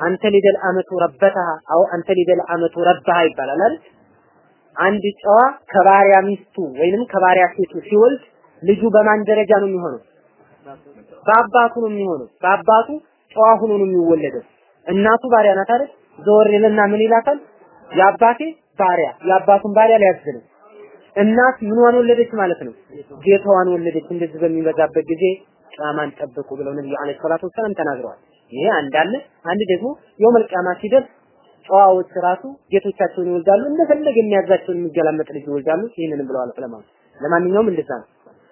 أن تلد الأمة ربتها أو أن تلد الأمة ربها ይባላል አይደል? አንድ ጨዋ ከባሪያ ሚስቱ ወይንም ከባሪያ ሴቱ ሲወልድ ልጁ በማን ደረጃ ነው የሚሆነው? በአባቱ ነው የሚሆነው። በአባቱ ጨዋ ሆኖ ነው የሚወለደው። እናቱ ባሪያ ናት አይደል? ዘወር ይልና ምን ይላታል? የአባቴ ባሪያ የአባቱን ባሪያ ሊያዝን እናት ምንዋን ወለደች ማለት ነው? ጌታዋን ወለደች። እንደዚህ በሚበዛበት ጊዜ ቂያማን ጠብቁ ብለው ነብዩ አለይሂ ሰላቱ ወሰላም ተናግረዋል። ይሄ አንድ አለ። አንድ ደግሞ يوم القيامة ሲደርስ ጨዋዎች ራሱ ጌቶቻቸውን ይወልዳሉ። እንደፈለገ የሚያዛቸውን የሚገላመጥ ልጅ ይወልዳሉ። ይህንንም ብለዋል ዑለማ። ለማንኛውም እንደዛ ነው።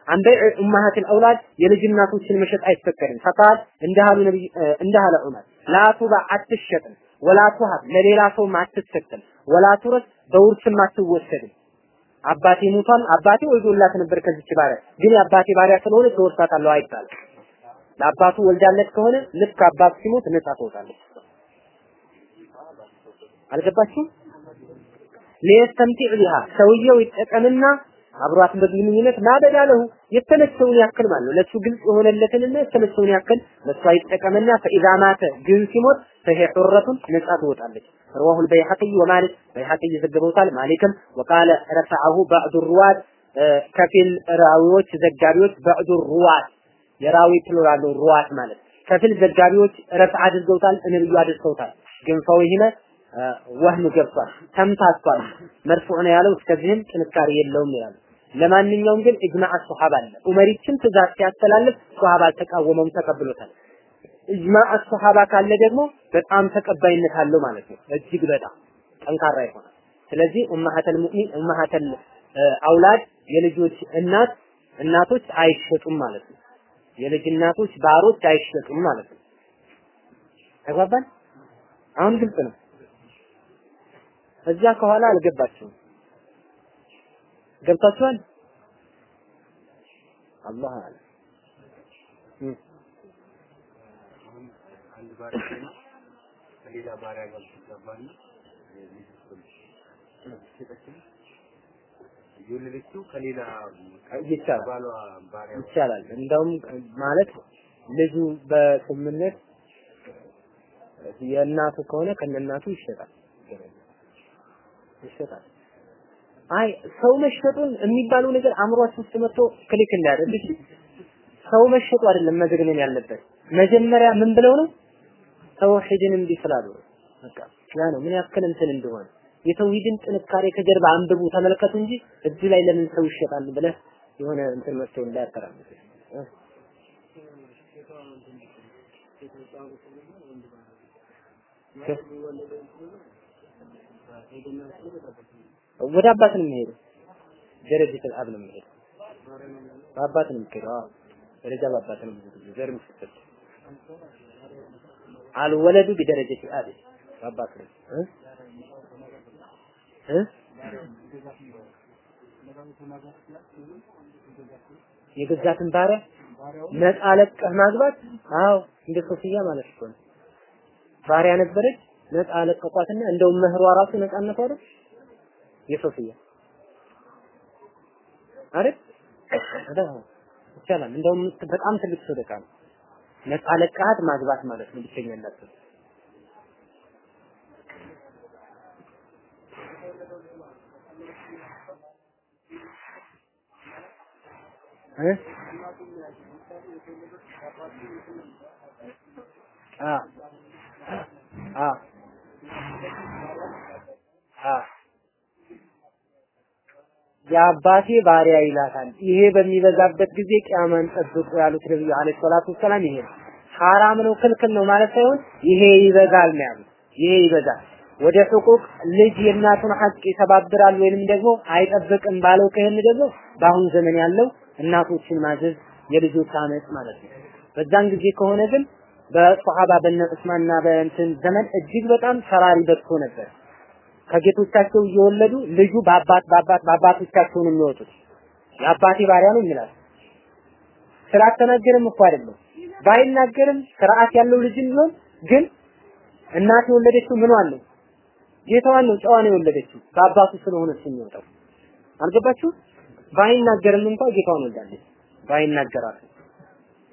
እንደ أمهات الأولاد የልጅ እናቶችን መሸጥ አይፈቀድም። فقال እንዳሉ ነብይ እንዳለ ዑመር لا تباع አትሸጥም፣ ولا توهب ለሌላ ሰውም አትሰጥም፣ ولا تورث በውርስም አትወሰድም። አባቴ ሞቷል፣ አባቴ ወልዶላት ነበር ከዚች ባሪያ ግን የአባቴ ባሪያ ስለሆነ ትወርሳታለሁ አይባልም። ለአባቱ ወልዳለት ከሆነ ልክ አባት ሲሞት ነጻ ትወጣለች። አልገባችሁም? ሊየስተምቲዕ ቢሃ ሰውየው ይጠቀምና አብሯት በግንኙነት ማበድ አለሁ የተመቸውን ያክል ማለት ነው። ለሱ ግልጽ የሆነለትንና የተመቸውን ያክል ለሷ ይጠቀምና ፈኢዛ ማተ ግን ሲሞት ፈሄ ሑረቱን ነጻ ትወጣለች። ረዋሁል በይሐቂይ ወማሊክ በይሐቂይ ዘግበውታል። ማሊክም ወቃለ ረፈዐሁ ባዕዱ ሩዋት ከፊል ራዊዎች ዘጋቢዎች بعض الرواة የ راوي plural رواة ማለት ከፊል ዘጋቢዎች رفع አድርገውታል። ነብዩ አድርገውታል። ግን ፈውሂነ وهم ገብቷል፣ ተምታቷል። مرفوع ነው ያለው። እስከዚህም ጥንካሬ የለውም ይላል። ለማንኛውም ግን إجماع الصحابة አለ። ዑመር ይችን ትእዛዝ ሲያስተላልፍ ሱሐባ አልተቃወመውም ተቀብሎታል። إجماع الصحابة ካለ ደግሞ በጣም ተቀባይነት አለው ማለት ነው። እጅግ በጣም ጠንካራ ይሆናል። ስለዚህ ኡማሃተል ሙእሚን ኡማሃተል አውላድ የልጆች እናት እናቶች አይሸጡም ማለት ነው። የልጅ እናቶች ባሮች አይሸጡም ማለት ነው። ተግባባን? አሁን ግልጽ ነው። እዛ ከኋላ አልገባችሁም ገብታችኋል? አላህ አለ። አንድ ባሪያ ከሌላ ባሪያ ጋር ሲጋባና የወለደችው ከሌላ ይቻላል። ይቻላል። እንደውም ማለት ልጁ በስምምነት የእናቱ ከሆነ ከነእናቱ ይሸጣል። ይሸጣል አይ ሰው መሸጡን የሚባለው ነገር አእምሯችሁ ውስጥ መጥቶ click እንዳያደርግ። እሺ ሰው መሸጡ አይደለም መዘግነን ያለበት። መጀመሪያ ምን ብለው ነው? ተውሂድን እንዲህ ስላሉ በቃ ያ ነው። ምን ያክል እንትን እንደሆነ። የተውሂድን ጥንካሬ ከጀርባ አንብቡ ተመልከቱ እንጂ እዚህ ላይ ለምን ሰው ይሸጣል ብለህ የሆነ እንትን መጥቶ እንዳያተራምስ ወደ አባት ነው የሚሄደው። ደረጃ አብ ነው የሚሄደው። በአባት ነው የሚሄደው። ደረጃ በአባት ነው የሚሄደው። ዘር ምስክር አልወለዱ ቢደረጀት አብ በአባት ነው የገዛትን ባሪያ ነፃ ለቀህ ማግባት አዎ እንደ ሶፊያ ማለት ነው። ባሪያ ነበረች ነፃ ለቀቋትና እንደውም መህሯ ራሱ ነፃነት አይደል የሶፊያ አይደል ይቻላል። እንደውም በጣም ትልቅ ሰደቃ ነው። ነፃ ለቀሃት ማግባት ማለት ነው ብቸኛነት እ የአባቴ ባሪያ ይላታል። ይሄ በሚበዛበት ጊዜ ቂያማን ጠብቁ ያሉት ነብዩ አለይሂ ሰላቱ ሰላም ይሄ ነው። ሐራም ነው ክልክል ነው ማለት ሳይሆን ይሄ ይበዛል ነው ያሉት። ይሄ ይበዛል። ወደ ሕቁቅ ልጅ የእናቱን ሐቅ ይተባብራል ወይንም ደግሞ አይጠብቅም ባለው ከሄን ደግሞ በአሁን ዘመን ያለው እናቶችን ማዘዝ የልጆች አመጽ ማለት ነው። በዛን ጊዜ ከሆነ ግን በሶሐባ በነ ዑስማንና በእንትን ዘመን እጅግ በጣም ሰራሪ በዝቶ ነበር። ከጌቶቻቸው እየወለዱ ልጁ በአባት በአባት በአባቶቻቸው ነው የሚወጡት። የአባቴ ባሪያ ነው ይላል። ስላልተናገርም እኮ አይደለም ባይናገርም ስርዓት ያለው ልጅም ቢሆን ግን እናት የወለደችው ምን አለው ጌታዋን ነው ጨዋን የወለደችው ከአባቱ ስለሆነ የሚወጣው አልገባችሁ? ባይናገርም እንኳን ጌታዋን ወልዳለች። ባይናገራት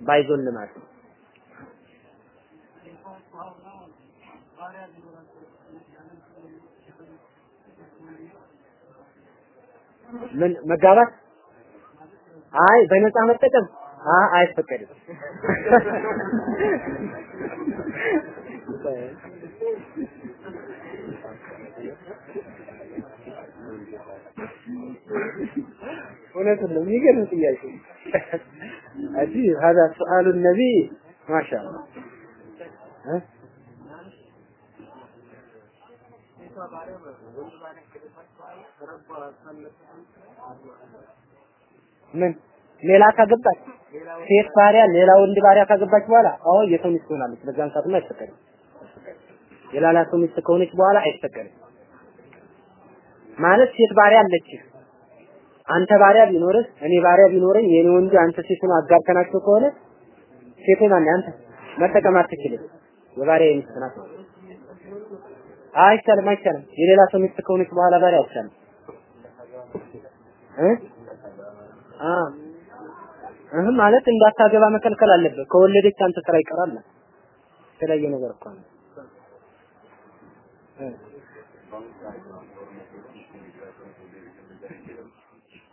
ባይዞልማት ምን መጋባት? አይ በነፃ መጠቀም አ አይፈቀድም። እውነቱን ነው። የሚገርም ጥያቄ አጂ هذا سؤال النبي ما شاء الله እ ምን ሌላ ካገባች ሴት ባሪያ ሌላ ወንድ ባሪያ ካገባች በኋላ አዎ የሰው ሚስት ሆናለች። በዛን ሰዓትም አይፈቀድም። የሌላ ሰው ሚስት ከሆነች በኋላ አይፈቀድም። ማለት ሴት ባሪያ አለች። አንተ ባሪያ ቢኖርህ እኔ ባሪያ ቢኖረኝ የኔ ወንድ አንተ ሴቱን አጋብተናቸው ከሆነ ሴቱ ማን አንተ መጠቀም አትችልም። የባሪያ ሚስት ናት አይቻልም፣ አይቻልም። የሌላ ሰው ሚስት ከሆነች በኋላ ባሪያ አይቻልም። እህ ማለት እንዳታገባ መከልከል አለበት። ከወለደች አንተ ስራ ይቀራል። የተለያየ ነገር እኮ ነው።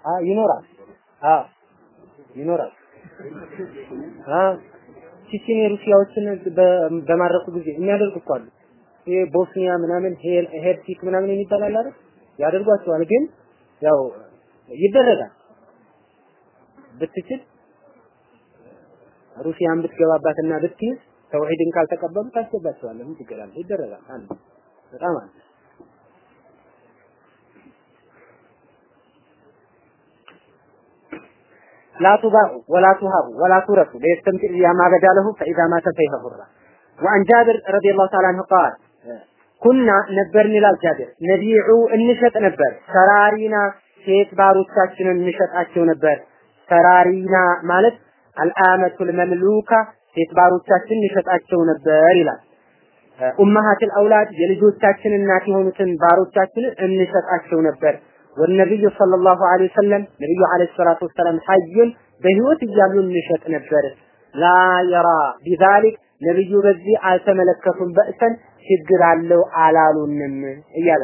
አ ይኖራል። ይኖራል። አ ቺቺን ሩሲያዎችን ጊዜ የሚያደርጉ እኮ አሉ። ይሄ ቦስኒያ ምናምን ሄርሲክ ምናምን የሚባል አለ አይደል? ያደርጓቸዋል። ግን ያው ይደረጋል። ብትችል ሩሲያን ብትገባባትና ብትይዝ ተውሂድን ካልተቀበሉ ታስገባቸዋለህ። ምን ችግር አለ? ይደረጋል። አለ በጣም አለ። لا تباعوا ولا تهابوا ولا تورثوا ليستمتع بها ما بدا له فإذا مات فيه حرة وعن جابر رضي الله تعالى عنه قال كنا ነበርን ይላል ጃብር ነቢዑ እንሸጥ ነበር ሰራሪና ሴት ባሮቻችንን እንሸጣቸው ነበር። ሰራሪና ማለት አልአመቱል መምሉካ ሴት ባሮቻችን እንሸጣቸው ነበር ይላል። ኡማሃትል አውላድ የልጆቻችን እናት የሆኑትን ባሮቻችንን እንሸጣቸው ነበር። ወነብዩ ሰለላሁ ዐለይሂ ወሰለም ነብዩ ዐለይሂ ሰላቱ ወሰላም ሐዩን በህይወት እያሉ እንሸጥ ነበር። ላ የራ ቢዛሊክ ነብዩ በዚህ አልተመለከቱም በእሰን ችግር አለው አላሉንም እያለ